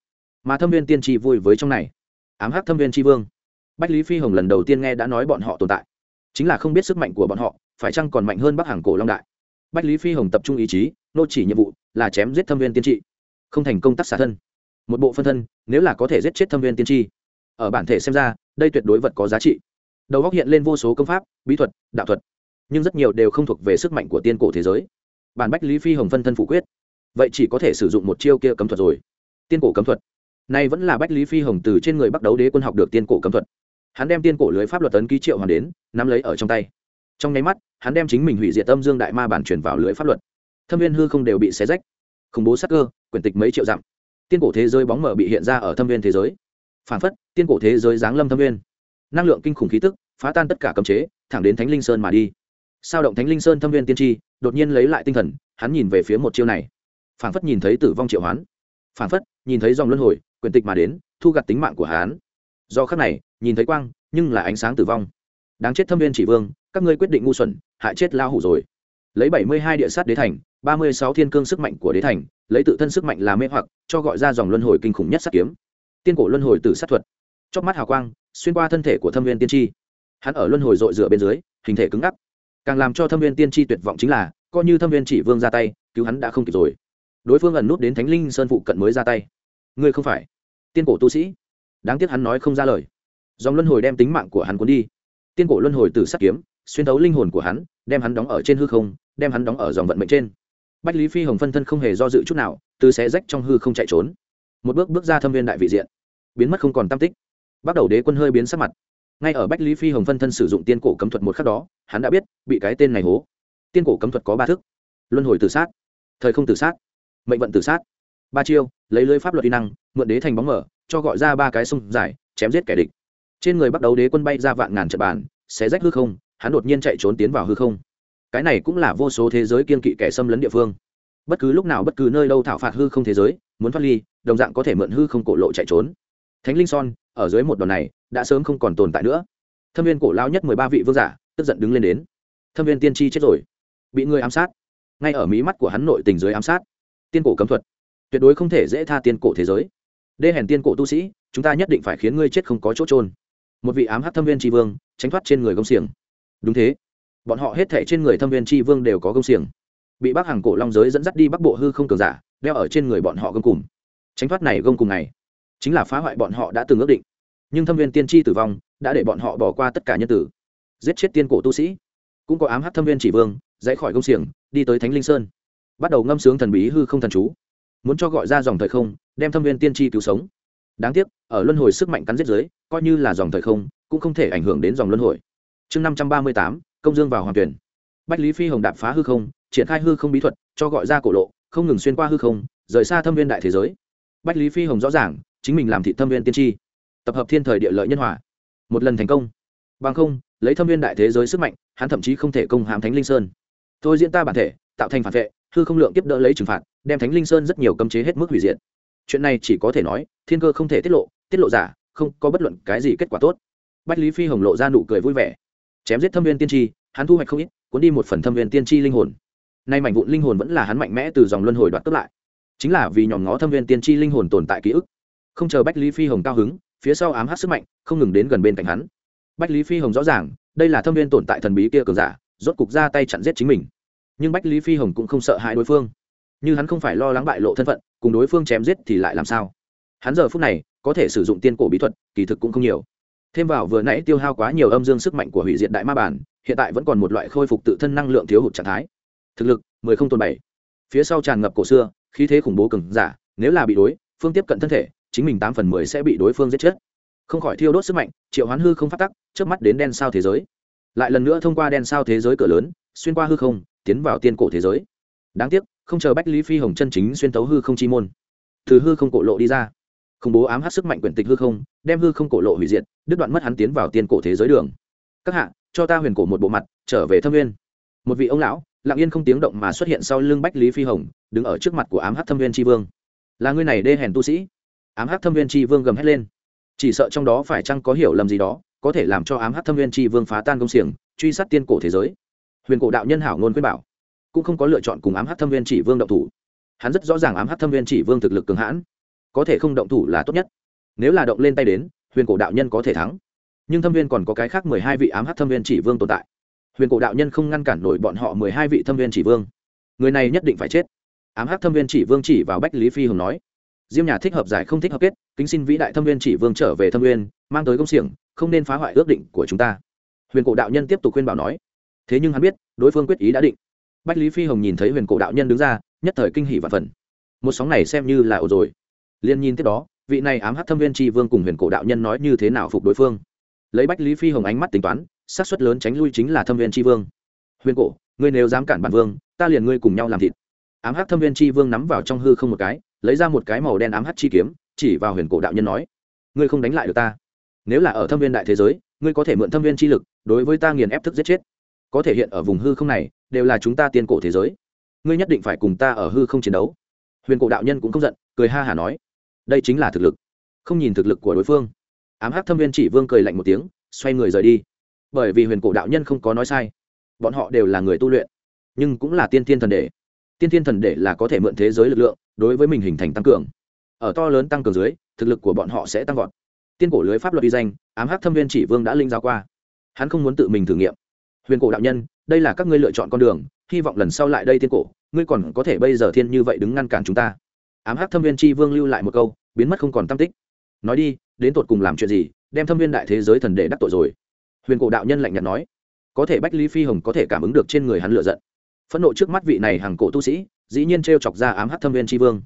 mà thâm viên tiên tri vui với trong này ám hát thâm viên tri vương bách lý phi hồng lần đầu tiên nghe đã nói bọn họ tồn tại. Chính là không biết sức mạnh của bọn họ, phải chăng còn mạnh hơn bắc hàng cổ long đại? Bách lý phi hồng tập trung ý chí, nô chỉ nhiệm vụ là chém giết thâm viên tiên tri. Không thành công tác xả thân. Một bộ phân thân, nếu là có thể giết chết thâm viên tiên tri. Ở bản thể xem ra, đây tuyệt đối vật có giá trị. Đầu góc hiện lên vô số công pháp, bí thuật, đạo thuật. Nhưng rất nhiều đều không thuộc về sức mạnh của tiên cổ thế giới. Bản bách lý phi hồng phân thân phủ quyết. Vậy chỉ có thể sử dụng một chiêu kia cấm thuật rồi. Tiên cổ cấm thuật. Nay vẫn là bách lý phi hồng từ trên người bắt đấu đế quân học được tiên cổ cấm thuật hắn đem tiên cổ lưới pháp luật tấn ký triệu hoàn đến, nắm lấy ở trong tay. Trong nháy mắt, hắn đem chính mình hủy diệt tâm dương đại ma bản chuyển vào lưới pháp luật. Thâm viên hư không đều bị xé rách. Khủng bố sắc cơ, quyển tịch mấy triệu dặm. Tiên cổ thế giới bóng mở bị hiện ra ở thâm viên thế giới. Phản phất, tiên cổ thế giới giáng lâm thâm viên. Năng lượng kinh khủng khí tức, phá tan tất cả cấm chế, thẳng đến thánh linh sơn mà đi. Sao động thánh linh sơn thâm viên tiên tri, đột nhiên lấy lại tinh thần, hắn nhìn về phía một chiêu này. Phản phất nhìn thấy tử vong triệu hoán. Phản phất, nhìn thấy dòng luân hồi quyền tịch mà đến, thu gặt tính mạng của hắn do khắc này, nhìn thấy quang, nhưng là ánh sáng tử vong. Đáng chết thâm viên chỉ vương, các ngươi quyết định ngu xuẩn, hại chết lao hủ rồi. Lấy bảy mươi hai địa sát đế thành, ba mươi sáu thiên cương sức mạnh của đế thành, lấy tự thân sức mạnh là mê hoặc, cho gọi ra dòng luân hồi kinh khủng nhất sát kiếm. Tiên cổ luân hồi tử sát thuật. Chóp mắt hào quang, xuyên qua thân thể của thâm viên tiên tri. Hắn ở luân hồi dội dựa bên dưới, hình thể cứng ngắc. Càng làm cho thâm viên tiên tri tuyệt vọng chính là, coi như thâm viên chỉ vương ra tay, cứu hắn đã không kịp rồi. Đối phương ẩn nút đến thánh linh sơn phụ cận mới ra tay. Ngươi không phải tiên cổ tu sĩ đáng tiếc hắn nói không ra lời. Dòng luân hồi đem tính mạng của hắn cuốn đi. Tiên cổ luân hồi từ sát kiếm, xuyên thấu linh hồn của hắn, đem hắn đóng ở trên hư không, đem hắn đóng ở dòng vận mệnh trên. Bách lý phi hồng phân thân không hề do dự chút nào, từ xé rách trong hư không chạy trốn. Một bước bước ra thâm viên đại vị diện. Biến mất không còn tam tích. Bắt đầu đế quân hơi biến sắc mặt. Ngay ở bách lý phi hồng phân thân sử dụng tiên cổ cấm thuật một khắc đó, hắn đã biết, bị cái tên này hố. Tiên cổ cấm thuật có ba thức. Luân hồi tự sát, thời không tự sát, mệnh vận tự sát. Ba chiêu, lấy lưới pháp luật y năng, mượn đế thành bóng mở cho gọi ra ba cái sông dài, chém giết kẻ địch. Trên người bắt đầu đế quân bay ra vạn ngàn trận bàn, xé rách hư không, hắn đột nhiên chạy trốn tiến vào hư không. Cái này cũng là vô số thế giới kiên kỵ kẻ xâm lấn địa phương. Bất cứ lúc nào bất cứ nơi đâu thảo phạt hư không thế giới, muốn thoát ly, đồng dạng có thể mượn hư không cổ lộ chạy trốn. Thánh linh son, ở dưới một đòn này, đã sớm không còn tồn tại nữa. Thâm viên cổ lao nhất mười ba vị vương giả, tức giận đứng lên đến. Thâm viên tiên tri chết rồi. Bị người ám sát. Ngay ở mí mắt của hắn nội tình dưới ám sát. Tiên cổ cấm thuật. Tuyệt đối không thể dễ tha tiên cổ thế giới đê hèn tiên cổ tu sĩ, chúng ta nhất định phải khiến ngươi chết không có chỗ trôn một vị ám hát thâm viên tri vương, tránh thoát trên người gông xiềng. Đúng thế. Bọn họ hết thể trên người thâm viên tri vương đều có gông xiềng. Bị bác hàng cổ long giới dẫn dắt đi bắc bộ hư không cường giả, đeo ở trên người bọn họ gông cùng tránh thoát này gông cùng này, chính là phá hoại bọn họ đã từng ước định. Nhưng thâm viên tiên tri tử vong, đã để bọn họ bỏ qua tất cả nhân tử. Giết chết tiên cổ tu sĩ. Cũng có ám hát thâm viên chỉ vương, dãy khỏi công xiềng, đi tới thánh linh sơn. Bắt đầu ngâm sướng thần bí hư không thần chú. Muốn cho gọi ra dòng thời không đem thâm viên tiên tri cứu sống. Đáng tiếc, ở luân hồi sức mạnh cắn giết giới, coi như là dòng thời không, cũng không thể ảnh hưởng đến dòng luân hồi. Chương năm trăm ba mươi tám, công dương vào hoàng tuyển. Bách lý phi hồng đạp phá hư không, triển khai hư không bí thuật, cho gọi ra cổ lộ, không ngừng xuyên qua hư không, rời xa thâm viên đại thế giới. Bách lý phi hồng rõ ràng, chính mình làm thị thâm viên tiên tri. Tập hợp thiên thời địa lợi nhân hòa. Một lần thành công. Bằng không, lấy thâm viên đại thế giới sức mạnh, hắn thậm chí không thể công hàm thánh linh sơn. Tôi diễn ta bản thể, tạo thành phản vệ, hư không lượng tiếp đỡ lấy trừng phạt, đem thánh linh sơn rất nhiều cấm chế hết mức hủy diệt chuyện này chỉ có thể nói, thiên cơ không thể tiết lộ tiết lộ giả, không có bất luận cái gì kết quả tốt. Bách lý phi hồng lộ ra nụ cười vui vẻ. Chém giết thâm viên tiên tri, hắn thu hoạch không ít, cuốn đi một phần thâm viên tiên tri linh hồn. Nay mảnh vụn linh hồn vẫn là hắn mạnh mẽ từ dòng luân hồi đoạt cướp lại. Chính là vì nhòm ngó thâm viên tiên tri linh hồn tồn tại ký ức. Không chờ bách lý phi hồng cao hứng, phía sau ám hát sức mạnh, không ngừng đến gần bên cạnh hắn. Bách lý phi hồng rõ ràng, đây là thâm viên tồn tại thần bí kia cường giả, rốt cục ra tay chặn giết chính mình. Nhưng bách lý phi hồng cũng không sợ hãi đối phương như hắn không phải lo lắng bại lộ thân phận, cùng đối phương chém giết thì lại làm sao? Hắn giờ phút này, có thể sử dụng tiên cổ bí thuật, kỳ thực cũng không nhiều. Thêm vào vừa nãy tiêu hao quá nhiều âm dương sức mạnh của hủy diệt đại ma bản, hiện tại vẫn còn một loại khôi phục tự thân năng lượng thiếu hụt trạng thái. Thực lực, mười không tồn bảy. Phía sau tràn ngập cổ xưa, khí thế khủng bố cứng giả, nếu là bị đối phương tiếp cận thân thể, chính mình tám phần mười sẽ bị đối phương giết chết. Không khỏi thiêu đốt sức mạnh, triệu hoán hư không phát tắc trước mắt đến đen sao thế giới. Lại lần nữa thông qua đen sao thế giới cửa lớn, xuyên qua hư không, tiến vào tiên cổ thế giới. Đáng tiếc không chờ bách lý phi hồng chân chính xuyên tấu hư không chi môn từ hư không cổ lộ đi ra khủng bố ám hát sức mạnh quyển tịch hư không đem hư không cổ lộ hủy diệt đứt đoạn mất hắn tiến vào tiên cổ thế giới đường các hạ cho ta huyền cổ một bộ mặt trở về thâm nguyên một vị ông lão lặng yên không tiếng động mà xuất hiện sau lưng bách lý phi hồng đứng ở trước mặt của ám hát thâm viên tri vương là ngươi này đê hèn tu sĩ ám hát thâm viên tri vương gầm hét lên chỉ sợ trong đó phải chăng có hiểu lầm gì đó có thể làm cho ám hát thâm viên tri vương phá tan công xiềng truy sát tiên cổ thế giới huyền cổ đạo nhân hảo ngôn khuyên bảo cũng không có lựa chọn cùng ám hát thâm viên chỉ vương động thủ. Hắn rất rõ ràng ám hát thâm viên chỉ vương thực lực cường hãn, có thể không động thủ là tốt nhất. Nếu là động lên tay đến, huyền cổ đạo nhân có thể thắng. Nhưng thâm viên còn có cái khác mười hai vị ám hát thâm viên chỉ vương tồn tại. Huyền cổ đạo nhân không ngăn cản nổi bọn họ mười hai vị thâm viên chỉ vương. Người này nhất định phải chết. Ám hát thâm viên chỉ vương chỉ vào bách lý phi hùng nói. Diêm nhà thích hợp giải không thích hợp kết, kính xin vĩ đại thâm viên chỉ vương trở về thâm viên, mang tới công xiềng không nên phá hoại ước định của chúng ta. Huyền cổ đạo nhân tiếp tục khuyên bảo nói. Thế nhưng hắn biết, đối phương quyết ý đã định bách lý phi hồng nhìn thấy huyền cổ đạo nhân đứng ra, nhất thời kinh hỷ và phần một sóng này xem như là ổn rồi. Liên nhìn tiếp đó, vị này ám hát thâm viên tri vương cùng huyền cổ đạo nhân nói như thế nào phục đối phương. Lấy bách lý phi hồng ánh mắt tính toán, xác suất lớn tránh lui chính là thâm viên tri vương. Huyền cổ, ngươi nếu dám cản bản vương, ta liền ngươi cùng nhau làm thịt. Ám hát thâm viên tri vương nắm vào trong hư không một cái, lấy ra một cái màu đen ám hát chi kiếm, chỉ vào huyền cổ đạo nhân nói, ngươi không đánh lại được ta. Nếu là ở thâm viên đại thế giới, ngươi có thể mượn thâm viên chi lực, đối với ta nghiền ép thức giết chết có thể hiện ở vùng hư không này, đều là chúng ta tiên cổ thế giới. Ngươi nhất định phải cùng ta ở hư không chiến đấu. Huyền cổ đạo nhân cũng không giận, cười ha hả nói, đây chính là thực lực. Không nhìn thực lực của đối phương. Ám hắc thâm viên chỉ vương cười lạnh một tiếng, xoay người rời đi. Bởi vì huyền cổ đạo nhân không có nói sai, bọn họ đều là người tu luyện, nhưng cũng là tiên thiên thần đệ tiên thiên thần đệ là có thể mượn thế giới lực lượng, đối với mình hình thành tăng cường. Ở to lớn tăng cường dưới, thực lực của bọn họ sẽ tăng vọt. Tiên cổ lưới pháp luật uy danh, ám hắc thâm viên chỉ vương đã linh giao qua. Hắn không muốn tự mình thử nghiệm huyền cổ đạo nhân, đây là các ngươi lựa chọn con đường, hy vọng lần sau lại đây Thiên cổ, ngươi còn có thể bây giờ thiên như vậy đứng ngăn cản chúng ta. Ám hắc thâm viên tri vương lưu lại một câu, biến mất không còn tam tích. Nói đi, đến tột cùng làm chuyện gì, đem thâm viên đại thế giới thần đệ đắc tội rồi. Huyền cổ đạo nhân lạnh nhạt nói. Có thể bách lý phi hồng có thể cảm ứng được trên người hắn lựa giận. Phẫn nộ trước mắt vị này hàng cổ tu sĩ, dĩ nhiên t r e o chọc ra ám hắc thâm viên tri vương.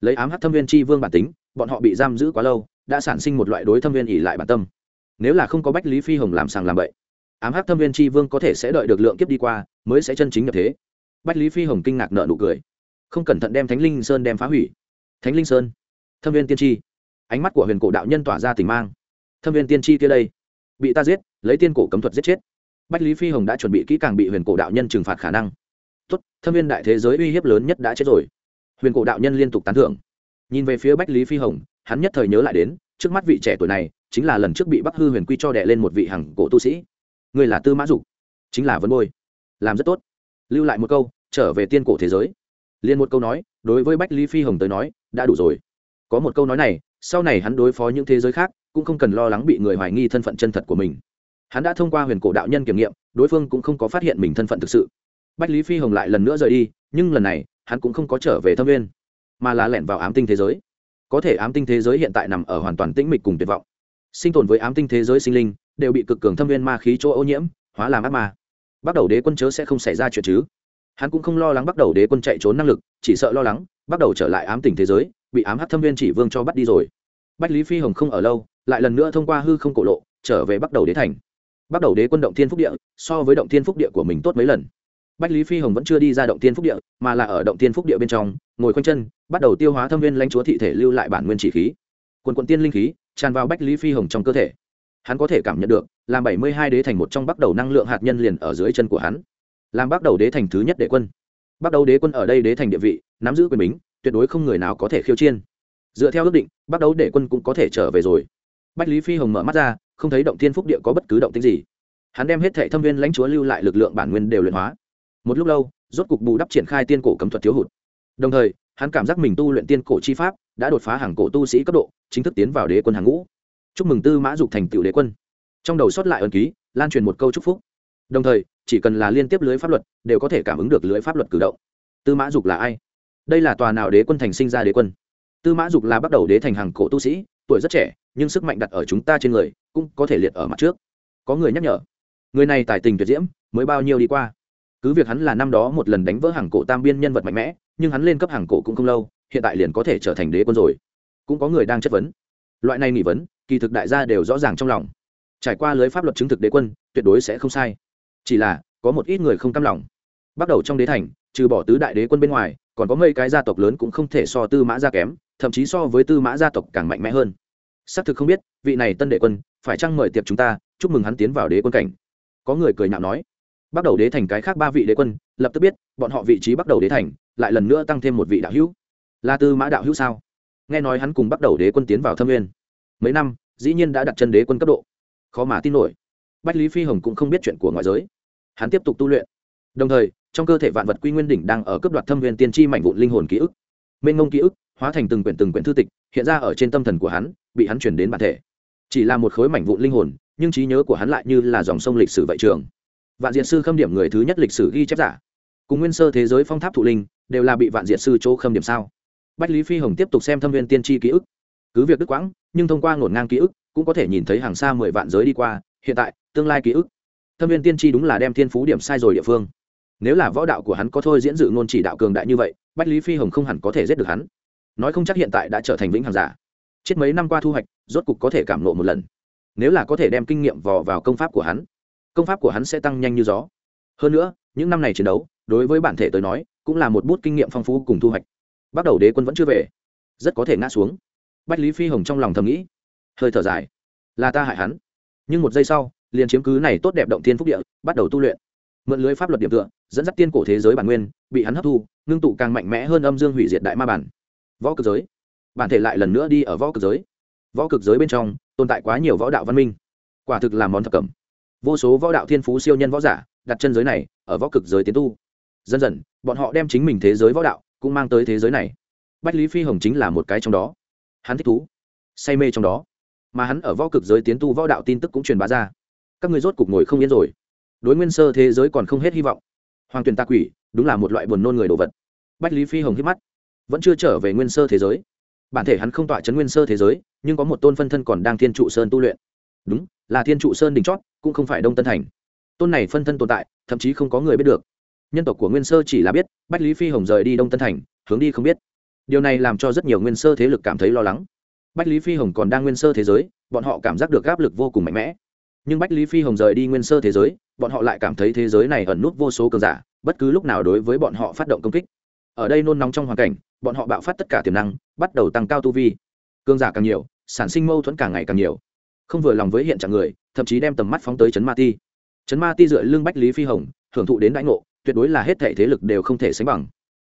Lấy ám hắc thâm viên tri vương bản tính, bọn họ bị giam giữ quá lâu, đã sản sinh một loại đối thâm viên ỉ lại bản tâm. Nếu là không có bách lý phi hồng làm sàng làm bậy ám hắc thâm viên tri vương có thể sẽ đợi được lượng kiếp đi qua, mới sẽ chân chính nhập thế. Bách lý phi hồng kinh ngạc nợ nụ cười. Không cẩn thận đem thánh linh sơn đem phá hủy. Thánh linh sơn. Thâm viên tiên tri. Ánh mắt của huyền cổ đạo nhân tỏa ra tỉnh mang. Thâm viên tiên tri kia đây. Bị ta giết, lấy tiên cổ cấm thuật giết chết. Bách lý phi hồng đã chuẩn bị kỹ càng bị huyền cổ đạo nhân trừng phạt khả năng. Tốt, thâm viên đại thế giới uy hiếp lớn nhất đã chết rồi. Huyền cổ đạo nhân liên tục tán thưởng. Nhìn về phía bách lý phi hồng, hắn nhất thời nhớ lại đến, trước mắt vị trẻ tuổi này, chính là lần trước bị bắc hư huyền quy cho đẻ lên một vị hằng cổ tu sĩ người là tư mã dục, chính là vấn bôi, làm rất tốt. Lưu lại một câu, trở về tiên cổ thế giới. Liền một câu nói, đối với bách lý phi hồng tới nói, đã đủ rồi. Có một câu nói này, sau này hắn đối phó những thế giới khác, cũng không cần lo lắng bị người hoài nghi thân phận chân thật của mình. Hắn đã thông qua huyền cổ đạo nhân kiểm nghiệm, đối phương cũng không có phát hiện mình thân phận thực sự. Bách lý phi hồng lại lần nữa rời đi, nhưng lần này, hắn cũng không có trở về thâm viên mà là lẻn vào ám tinh thế giới. Có thể ám tinh thế giới hiện tại nằm ở hoàn toàn tĩnh mịch cùng tuyệt vọng. Sinh tồn với ám tinh thế giới sinh linh đều bị cực cường thâm viên ma khí chỗ ô nhiễm, hóa làm ác ma. Bắt đầu đế quân chớ sẽ không xảy ra chuyện chứ. Hắn cũng không lo lắng bắt đầu đế quân chạy trốn năng lực, chỉ sợ lo lắng bắt đầu trở lại ám tỉnh thế giới, bị ám hát thâm viên chỉ vương cho bắt đi rồi. Bách lý phi hồng không ở lâu, lại lần nữa thông qua hư không cổ lộ, trở về bắt đầu đế thành. Bắt đầu đế quân động thiên phúc địa, so với động thiên phúc địa của mình tốt mấy lần. Bách lý phi hồng vẫn chưa đi ra động thiên phúc địa, mà là ở động thiên phúc địa bên trong, ngồi khoanh chân, bắt đầu tiêu hóa thâm viên lãnh chúa thị thể lưu lại bản nguyên chỉ khí. Quần quận tiên linh khí, tràn vào bách lý phi hồng trong cơ thể hắn có thể cảm nhận được, làm bảy mươi hai đế thành một trong bắt đầu năng lượng hạt nhân liền ở dưới chân của hắn. Làm bắt đầu đế thành thứ nhất đế quân. Bắt đầu đế quân ở đây đế thành địa vị, nắm giữ quyền bính, tuyệt đối không người nào có thể khiêu chiên dựa theo ước định bắt đầu đế quân cũng có thể trở về rồi. Bách lý phi hồng mở mắt ra, không thấy động thiên phúc địa có bất cứ động tính gì. Hắn đem hết thệ thâm viên lãnh chúa lưu lại lực lượng bản nguyên đều luyện hóa. Một lúc lâu, rốt cục bù đắp triển khai tiên cổ cấm thuật thiếu hụt. Đồng thời, hắn cảm giác mình tu luyện tiên cổ chi pháp đã đột phá hàng cổ tu sĩ cấp độ, chính thức tiến vào đế quân hàng ngũ chúc mừng tư mã dục thành tựu đế quân. Trong đầu sót lại ẩn ký, lan truyền một câu chúc phúc. Đồng thời, chỉ cần là liên tiếp lưới pháp luật, đều có thể cảm ứng được lưới pháp luật cử động. Tư mã dục là ai? Đây là tòa nào đế quân thành sinh ra đế quân? Tư mã dục là bắt đầu đế thành hàng cổ tu sĩ, tuổi rất trẻ, nhưng sức mạnh đặt ở chúng ta trên người, cũng có thể liệt ở mặt trước. Có người nhắc nhở, người này tài tình tuyệt diễm, mới bao nhiêu đi qua. Cứ việc hắn là năm đó một lần đánh vỡ hàng cổ tam biên nhân vật mạnh mẽ, nhưng hắn lên cấp hàng cổ cũng không lâu, hiện tại liền có thể trở thành đế quân rồi. Cũng có người đang chất vấn. Loại này nghỉ vấn kỳ thực đại gia đều rõ ràng trong lòng. Trải qua lưới pháp luật chứng thực đế quân, tuyệt đối sẽ không sai. Chỉ là, có một ít người không cam lòng. Bắt đầu trong đế thành, trừ bỏ tứ đại đế quân bên ngoài, còn có mấy cái gia tộc lớn cũng không thể so tư mã gia kém, thậm chí so với tư mã gia tộc càng mạnh mẽ hơn. Xác thực không biết, vị này tân đệ quân, phải chăng mời tiệp chúng ta, chúc mừng hắn tiến vào đế quân cảnh. Có người cười nhạo nói. Bắt đầu đế thành cái khác ba vị đế quân, lập tức biết, bọn họ vị trí bắt đầu đế thành, lại lần nữa tăng thêm một vị đạo hữu. Là tư mã đạo hữu sao? Nghe nói hắn cùng bắt đầu đế quân tiến vào thâm nguyên. Mấy năm dĩ nhiên đã đặt chân đế quân cấp độ. Khó mà tin nổi. Bách lý phi hồng cũng không biết chuyện của ngoại giới. Hắn tiếp tục tu luyện. Đồng thời, trong cơ thể vạn vật quy nguyên đỉnh đang ở cấp đoạt thâm viên tiên tri mảnh vụn linh hồn ký ức. Mênh ngông ký ức, hóa thành từng quyển từng quyển thư tịch, hiện ra ở trên tâm thần của hắn, bị hắn chuyển đến bản thể. Chỉ là một khối mảnh vụn linh hồn, nhưng trí nhớ của hắn lại như là dòng sông lịch sử vậy trường. Vạn diện sư khâm điểm người thứ nhất lịch sử ghi chép giả. Cùng nguyên sơ thế giới phong tháp thụ linh, đều là bị vạn diện sư chỗ khâm điểm sao? Bách lý phi hồng tiếp tục xem thâm viên tiên tri ký ức. Cứ việc đứt quãng nhưng thông qua ngổn ngang ký ức, cũng có thể nhìn thấy hàng xa mười vạn giới đi qua, hiện tại, tương lai ký ức. Thâm viên tiên tri đúng là đem thiên phú điểm sai rồi địa phương. Nếu là võ đạo của hắn có thôi diễn dự ngôn chỉ đạo cường đại như vậy, bách lý phi hồng không hẳn có thể giết được hắn. Nói không chắc hiện tại đã trở thành vĩnh hằng giả. Chết mấy năm qua thu hoạch, rốt cục có thể cảm nộ một lần. Nếu là có thể đem kinh nghiệm vò vào công pháp của hắn, công pháp của hắn sẽ tăng nhanh như gió. Hơn nữa, những năm này chiến đấu, đối với bản thể tới nói, cũng là một bút kinh nghiệm phong phú cùng thu hoạch. Bắt đầu đế quân vẫn chưa về. Rất có thể ngã xuống bách lý phi hồng trong lòng thầm nghĩ. Hơi thở dài. Là ta hại hắn. Nhưng một giây sau, liền chiếm cứ này tốt đẹp động thiên phúc địa, bắt đầu tu luyện. Mượn lưới pháp luật điểm tựa, dẫn dắt tiên cổ thế giới bản nguyên, bị hắn hấp thu, ngưng tụ càng mạnh mẽ hơn âm dương hủy diệt đại ma bản. Võ cực giới. Bản thể lại lần nữa đi ở võ cực giới. Võ cực giới bên trong, tồn tại quá nhiều võ đạo văn minh. Quả thực là món thập cẩm. Vô số võ đạo thiên phú siêu nhân võ giả, đặt chân giới này, ở võ cực giới tiến tu. Dần dần, bọn họ đem chính mình thế giới võ đạo, cũng mang tới thế giới này. Bách lý phi hồng chính là một cái trong đó hắn thích thú, say mê trong đó. Mà hắn ở võ cực giới tiến tu võ đạo tin tức cũng truyền bá ra. Các người rốt cục ngồi không yên rồi. Đối nguyên sơ thế giới còn không hết hy vọng. Hoàng tuyền tạ quỷ, đúng là một loại buồn nôn người đồ vật. Bách lý phi hồng hít mắt. Vẫn chưa trở về nguyên sơ thế giới. Bản thể hắn không tọa chấn nguyên sơ thế giới, nhưng có một tôn phân thân còn đang thiên trụ sơn tu luyện. Đúng, là thiên trụ sơn đỉnh chót, cũng không phải đông tân thành. Tôn này phân thân tồn tại, thậm chí không có người biết được. Nhân tộc của nguyên sơ chỉ là biết, bách lý phi hồng rời đi đông tân thành, hướng đi không biết điều này làm cho rất nhiều nguyên sơ thế lực cảm thấy lo lắng. Bách lý phi hồng còn đang nguyên sơ thế giới, bọn họ cảm giác được áp lực vô cùng mạnh mẽ. Nhưng bách lý phi hồng rời đi nguyên sơ thế giới, bọn họ lại cảm thấy thế giới này ẩn nút vô số cường giả, bất cứ lúc nào đối với bọn họ phát động công kích. Ở đây nôn nóng trong hoàn cảnh, bọn họ bạo phát tất cả tiềm năng, bắt đầu tăng cao tu vi. Cường giả càng nhiều, sản sinh mâu thuẫn càng ngày càng nhiều. Không vừa lòng với hiện trạng người, thậm chí đem tầm mắt phóng tới trấn ma ti. Trấn ma ti dựa lưng bách lý phi hồng, hưởng thụ đến đãi ngộ, tuyệt đối là hết thể thế lực đều không thể sánh bằng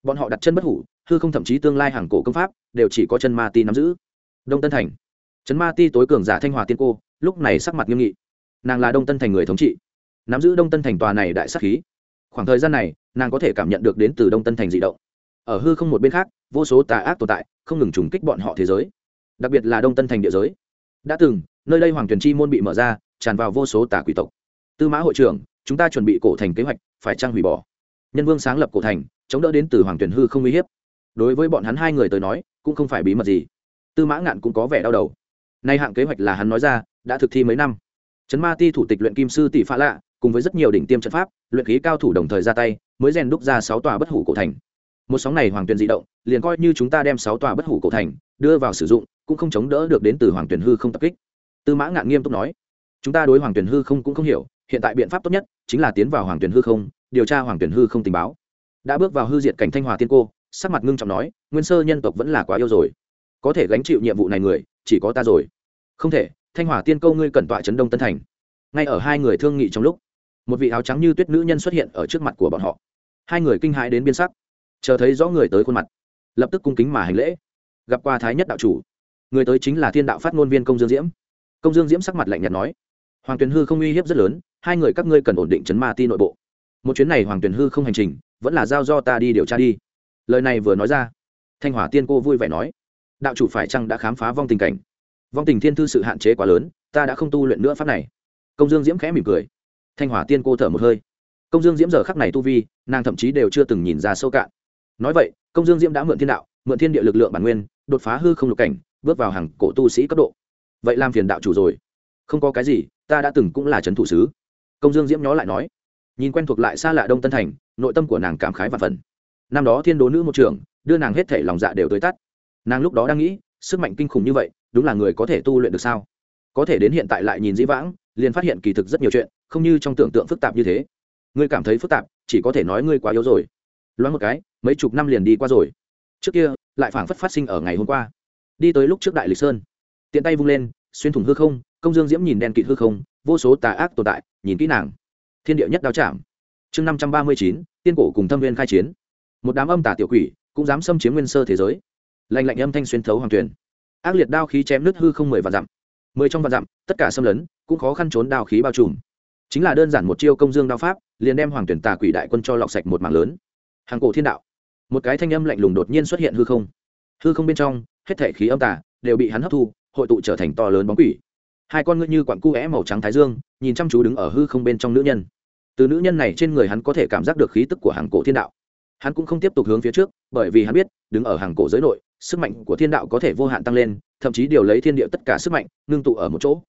bọn họ đặt chân bất hủ, hư không thậm chí tương lai hàng cổ công pháp, đều chỉ có chân ma ti nắm giữ. Đông tân thành. Trấn ma ti tối cường giả thanh hòa tiên cô, lúc này sắc mặt nghiêm nghị. Nàng là đông tân thành người thống trị. Nắm giữ đông tân thành tòa này đại sắc khí. Khoảng thời gian này, nàng có thể cảm nhận được đến từ đông tân thành dị động. Ở hư không một bên khác, vô số tà ác tồn tại, không ngừng trùng kích bọn họ thế giới. Đặc biệt là đông tân thành địa giới. Đã từng, nơi đây hoàng truyền chi môn bị mở ra, tràn vào vô số tà quỷ tộc. Tư mã hội trưởng, chúng ta chuẩn bị cổ thành kế hoạch, phải trang hủy bỏ? Nhân vương sáng lập cổ thành, chống đỡ đến từ hoàng tuyển hư không uy hiếp. Đối với bọn hắn hai người tới nói, cũng không phải bí mật gì. Tư mã ngạn cũng có vẻ đau đầu. Nay hạng kế hoạch là hắn nói ra, đã thực thi mấy năm. Trấn ma ti thủ tịch luyện kim sư tỷ phá lạ, cùng với rất nhiều đỉnh tiêm trận pháp, luyện khí cao thủ đồng thời ra tay, mới rèn đúc ra sáu tòa bất hủ cổ thành. Một sóng này hoàng tuyền di động, liền coi như chúng ta đem sáu tòa bất hủ cổ thành đưa vào sử dụng, cũng không chống đỡ được đến từ hoàng tuyền hư không tập kích. Tư mã ngạn nghiêm túc nói, chúng ta đối hoàng tuyền hư không cũng không hiểu, hiện tại biện pháp tốt nhất chính là tiến vào hoàng tuyền hư không điều tra hoàng tuyền hư không tình báo. Đã bước vào hư diệt cảnh thanh hòa tiên cô, sắc mặt ngưng trọng nói, nguyên sơ nhân tộc vẫn là quá yêu rồi. Có thể gánh chịu nhiệm vụ này người, chỉ có ta rồi. Không thể, thanh hòa tiên câu ngươi cần tọa chấn đông tân thành. Ngay ở hai người thương nghị trong lúc, một vị áo trắng như tuyết nữ nhân xuất hiện ở trước mặt của bọn họ. Hai người kinh hãi đến biên sắc, chờ thấy rõ người tới khuôn mặt, lập tức cung kính mà hành lễ. Gặp qua thái nhất đạo chủ, người tới chính là thiên đạo phát ngôn viên công dương diễm. Công dương diễm sắc mặt lạnh nhạt nói, hoàng tuyền hư không uy hiếp rất lớn, hai người các ngươi cần ổn định chấn ma ti nội bộ một chuyến này hoàng tuyền hư không hành trình, vẫn là giao do ta đi điều tra đi. Lời này vừa nói ra, thanh hỏa tiên cô vui vẻ nói, đạo chủ phải chăng đã khám phá vong tình cảnh? Vong tình thiên thư sự hạn chế quá lớn, ta đã không tu luyện nữa pháp này. Công dương diễm khẽ mỉm cười. Thanh hỏa tiên cô thở một hơi. Công dương diễm giờ khắc này tu vi, nàng thậm chí đều chưa từng nhìn ra sâu cạn. Nói vậy, công dương diễm đã mượn thiên đạo, mượn thiên địa lực lượng bản nguyên, đột phá hư không lục cảnh, bước vào hàng cổ tu sĩ cấp độ. Vậy làm phiền đạo chủ rồi. Không có cái gì, ta đã từng cũng là trấn thủ sứ. Công dương diễm nhó lại nói nhìn quen thuộc lại xa lạ đông tân thành nội tâm của nàng cảm khái và phần năm đó thiên đố nữ một trường đưa nàng hết thể lòng dạ đều tới tắt nàng lúc đó đang nghĩ sức mạnh kinh khủng như vậy đúng là người có thể tu luyện được sao có thể đến hiện tại lại nhìn dĩ vãng liền phát hiện kỳ thực rất nhiều chuyện không như trong tưởng tượng phức tạp như thế ngươi cảm thấy phức tạp chỉ có thể nói ngươi quá yếu rồi loáng một cái mấy chục năm liền đi qua rồi trước kia lại phảng phất phát sinh ở ngày hôm qua đi tới lúc trước đại lịch sơn tiện tay vung lên xuyên thủng hư không công dương diễm nhìn đen kịt hư không vô số tà ác tồn tại nhìn kỹ nàng thiên địa nhất đao chạm. Chương năm trăm ba mươi chín, tiên cổ cùng thâm viên khai chiến. Một đám âm tà tiểu quỷ cũng dám xâm chiếm nguyên sơ thế giới. Lạnh lạnh âm thanh xuyên thấu hoàng tuyển ác liệt đao khí chém nứt hư không mười vạn dặm. Mười trong vạn dặm, tất cả xâm lấn cũng khó khăn trốn đao khí bao trùm. Chính là đơn giản một chiêu công dương đao pháp, liền đem hoàng tuyển tà quỷ đại quân cho lọc sạch một mảng lớn. Hàng cổ thiên đạo. Một cái thanh âm lạnh lùng đột nhiên xuất hiện hư không. Hư không bên trong, hết thể khí âm tà đều bị hắn hấp thu, hội tụ trở thành to lớn bóng quỷ. Hai con ngươi như quặng cu vẽ màu trắng thái dương, nhìn chăm chú đứng ở hư không bên trong nữ nhân từ nữ nhân này trên người hắn có thể cảm giác được khí tức của hàng cổ thiên đạo. Hắn cũng không tiếp tục hướng phía trước, bởi vì hắn biết, đứng ở hàng cổ giới nội, sức mạnh của thiên đạo có thể vô hạn tăng lên, thậm chí điều lấy thiên địa tất cả sức mạnh, ngưng tụ ở một chỗ.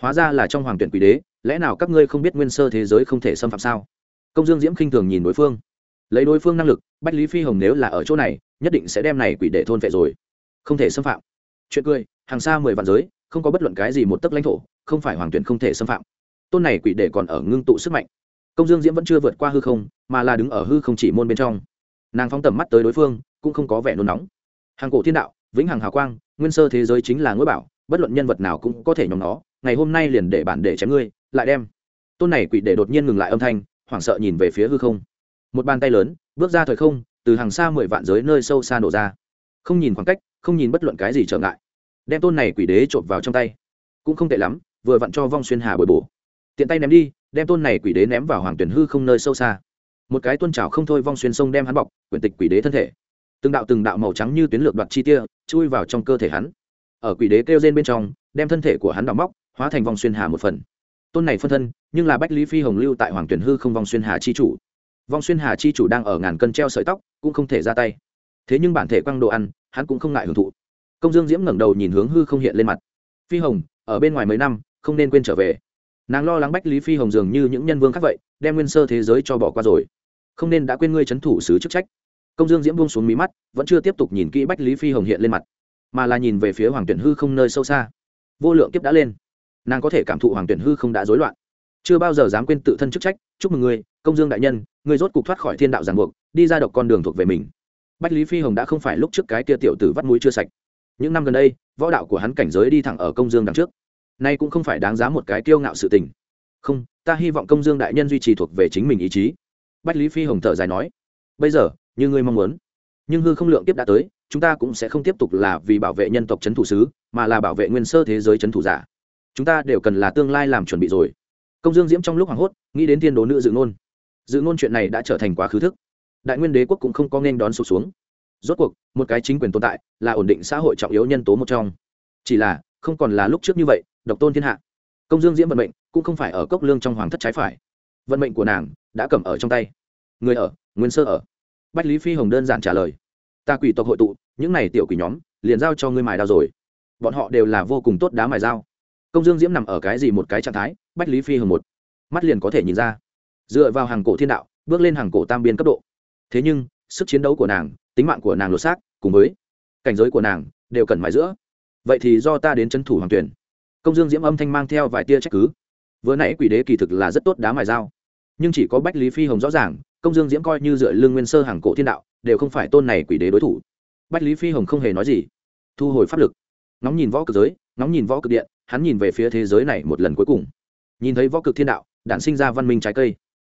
Hóa ra là trong hoàng tuyển quỷ đế, lẽ nào các ngươi không biết nguyên sơ thế giới không thể xâm phạm sao? Công dương diễm khinh thường nhìn đối phương. Lấy đối phương năng lực, bách lý phi hồng nếu là ở chỗ này, nhất định sẽ đem này quỷ đệ thôn vệ rồi. Không thể xâm phạm. Chuyện cười, hàng xa mười vạn giới, không có bất luận cái gì một tấc lãnh thổ, không phải hoàng tuyển không thể xâm phạm. Tôn này quỷ đệ còn ở ngưng tụ sức mạnh công dương diễm vẫn chưa vượt qua hư không, mà là đứng ở hư không chỉ môn bên trong. Nàng phóng tầm mắt tới đối phương, cũng không có vẻ nôn nóng. Hàng cổ thiên đạo, vĩnh hằng hào quang, nguyên sơ thế giới chính là ngôi bảo, bất luận nhân vật nào cũng có thể nhóm nó, ngày hôm nay liền để bản để chém ngươi, lại đem. Tôn này quỷ để đột nhiên ngừng lại âm thanh, hoảng sợ nhìn về phía hư không. Một bàn tay lớn, bước ra thời không, từ hàng xa mười vạn giới nơi sâu xa nổ ra. Không nhìn khoảng cách, không nhìn bất luận cái gì trở ngại. Đem tôn này quỷ đế trộm vào trong tay. Cũng không tệ lắm, vừa vặn cho vong xuyên hà bồi bổ. Tiện tay ném đi đem tôn này quỷ đế ném vào hoàng tuyển hư không nơi sâu xa. Một cái tôn trào không thôi vong xuyên sông đem hắn bọc quyển tịch quỷ đế thân thể. Từng đạo từng đạo màu trắng như tuyến lược đoạt chi tia, chui vào trong cơ thể hắn. Ở quỷ đế kêu rên bên trong, đem thân thể của hắn đào móc, hóa thành vòng xuyên hà một phần. Tôn này phân thân, nhưng là bách lý phi hồng lưu tại hoàng tuyển hư không vòng xuyên hà chi chủ. Vong xuyên hà chi chủ đang ở ngàn cân treo sợi tóc, cũng không thể ra tay. Thế nhưng bản thể quăng đồ ăn, hắn cũng không ngại hưởng thụ. Công dương diễm ngẩng đầu nhìn hướng hư không hiện lên mặt. Phi hồng, ở bên ngoài mấy năm, không nên quên trở về nàng lo lắng bách lý phi hồng dường như những nhân vương khác vậy, đem nguyên sơ thế giới cho bỏ qua rồi. Không nên đã quên ngươi c h ấ n thủ sứ chức trách. Công dương diễm buông xuống mí mắt, vẫn chưa tiếp tục nhìn kỹ bách lý phi hồng hiện lên mặt, mà là nhìn về phía hoàng tuyển hư không nơi sâu xa. Vô lượng kiếp đã lên. Nàng có thể cảm thụ hoàng tuyển hư không đã dối loạn. Chưa bao giờ dám quên tự thân chức trách. Chúc mừng ngươi, công dương đại nhân, ngươi rốt cục thoát khỏi thiên đạo giàn buộc, đi ra độc con đường thuộc về mình. Bách lý phi hồng đã không phải lúc trước cái tia tiểu tử vắt mũi chưa sạch. Những năm gần đây, võ đạo của hắn cảnh giới đi thẳng ở công dương đằng trước nay cũng không phải đáng giá một cái kiêu ngạo sự tình. Không, ta hy vọng công dương đại nhân duy trì thuộc về chính mình ý chí. Bách lý phi hồng thở dài nói, bây giờ, như ngươi mong muốn, nhưng hư không lượng tiếp đã tới, chúng ta cũng sẽ không tiếp tục là vì bảo vệ nhân tộc c h ấ n thủ sứ, mà là bảo vệ nguyên sơ thế giới c h ấ n thủ giả. Chúng ta đều cần là tương lai làm chuẩn bị rồi. Công dương diễm trong lúc hoảng hốt, nghĩ đến thiên đố nữ dự ngôn. Dự ngôn chuyện này đã trở thành quá khứ thức. Đại nguyên đế quốc cũng không có nên đón sụp xuống. Rốt cuộc, một cái chính quyền tồn tại là ổn định xã hội trọng yếu nhân tố một trong. Chỉ là, không còn là lúc trước như vậy độc tôn thiên hạ. Công dương diễm vận mệnh cũng không phải ở cốc lương trong hoàng thất trái phải. Vận mệnh của nàng đã cầm ở trong tay. Người ở, nguyên sơ ở. Bách lý phi hồng đơn giản trả lời. Ta quỷ tộc hội tụ, những này tiểu quỷ nhóm, liền giao cho ngươi mài đao rồi. Bọn họ đều là vô cùng tốt đá mài dao. Công dương diễm nằm ở cái gì một cái trạng thái, bách lý phi hồng một. Mắt liền có thể nhìn ra. Dựa vào hàng cổ thiên đạo, bước lên hàng cổ tam biên cấp độ. Thế nhưng, sức chiến đấu của nàng, tính mạng của nàng lột xác, cùng với cảnh giới của nàng, đều cần mài giữa. Vậy thì do ta đến c thủ hoàng tuyển công dương diễm âm thanh mang theo vài tia trách cứ. Vừa nãy quỷ đế kỳ thực là rất tốt đá mài dao. Nhưng chỉ có bách lý phi hồng rõ ràng, công dương diễm coi như dựa lương nguyên sơ hàng cổ thiên đạo, đều không phải tôn này quỷ đế đối thủ. Bách lý phi hồng không hề nói gì. Thu hồi pháp lực. Ngóng nhìn võ cực giới, ngóng nhìn võ cực điện, hắn nhìn về phía thế giới này một lần cuối cùng. Nhìn thấy võ cực thiên đạo, đản sinh ra văn minh trái cây.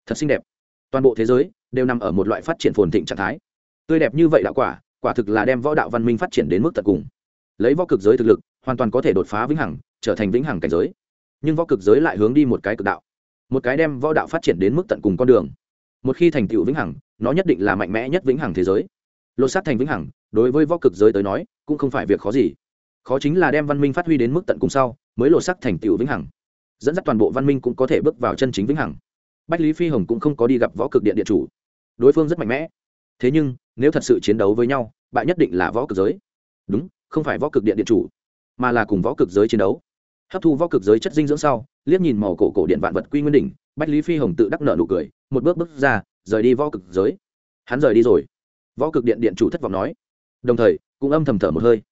Thật xinh đẹp. Toàn bộ thế giới đều nằm ở một loại phát triển phồn thịnh trạng thái. Tươi đẹp như vậy đạo quả quả thực là đem võ đạo văn minh phát triển đến mức tận cùng. Lấy võ cực giới thực lực hoàn toàn có thể đột phá vĩnh hằng, trở thành vĩnh hằng cảnh giới. Nhưng võ cực giới lại hướng đi một cái cực đạo. Một cái đem võ đạo phát triển đến mức tận cùng con đường. Một khi thành tựu vĩnh hằng, nó nhất định là mạnh mẽ nhất vĩnh hằng thế giới. Lột xác thành vĩnh hằng, đối với võ cực giới tới nói, cũng không phải việc khó gì. Khó chính là đem văn minh phát huy đến mức tận cùng sau, mới lột xác thành tựu vĩnh hằng. Dẫn dắt toàn bộ văn minh cũng có thể bước vào chân chính vĩnh hằng. Bách lý phi hồng cũng không có đi gặp võ cực điện địa chủ. Đối phương rất mạnh mẽ. Thế nhưng, nếu thật sự chiến đấu với nhau bạn nhất định là võ cực giới. Đúng, không phải võ cực điện điện chủ mà là cùng võ cực giới chiến đấu. Hấp thu võ cực giới chất dinh dưỡng sau, liếc nhìn màu cổ cổ điện vạn vật quy nguyên đỉnh, bách lý phi hồng tự đắc nợ nụ cười, một bước bước ra, rời đi võ cực giới. Hắn rời đi rồi. Võ cực điện điện chủ thất vọng nói. Đồng thời, cũng âm thầm thở một hơi.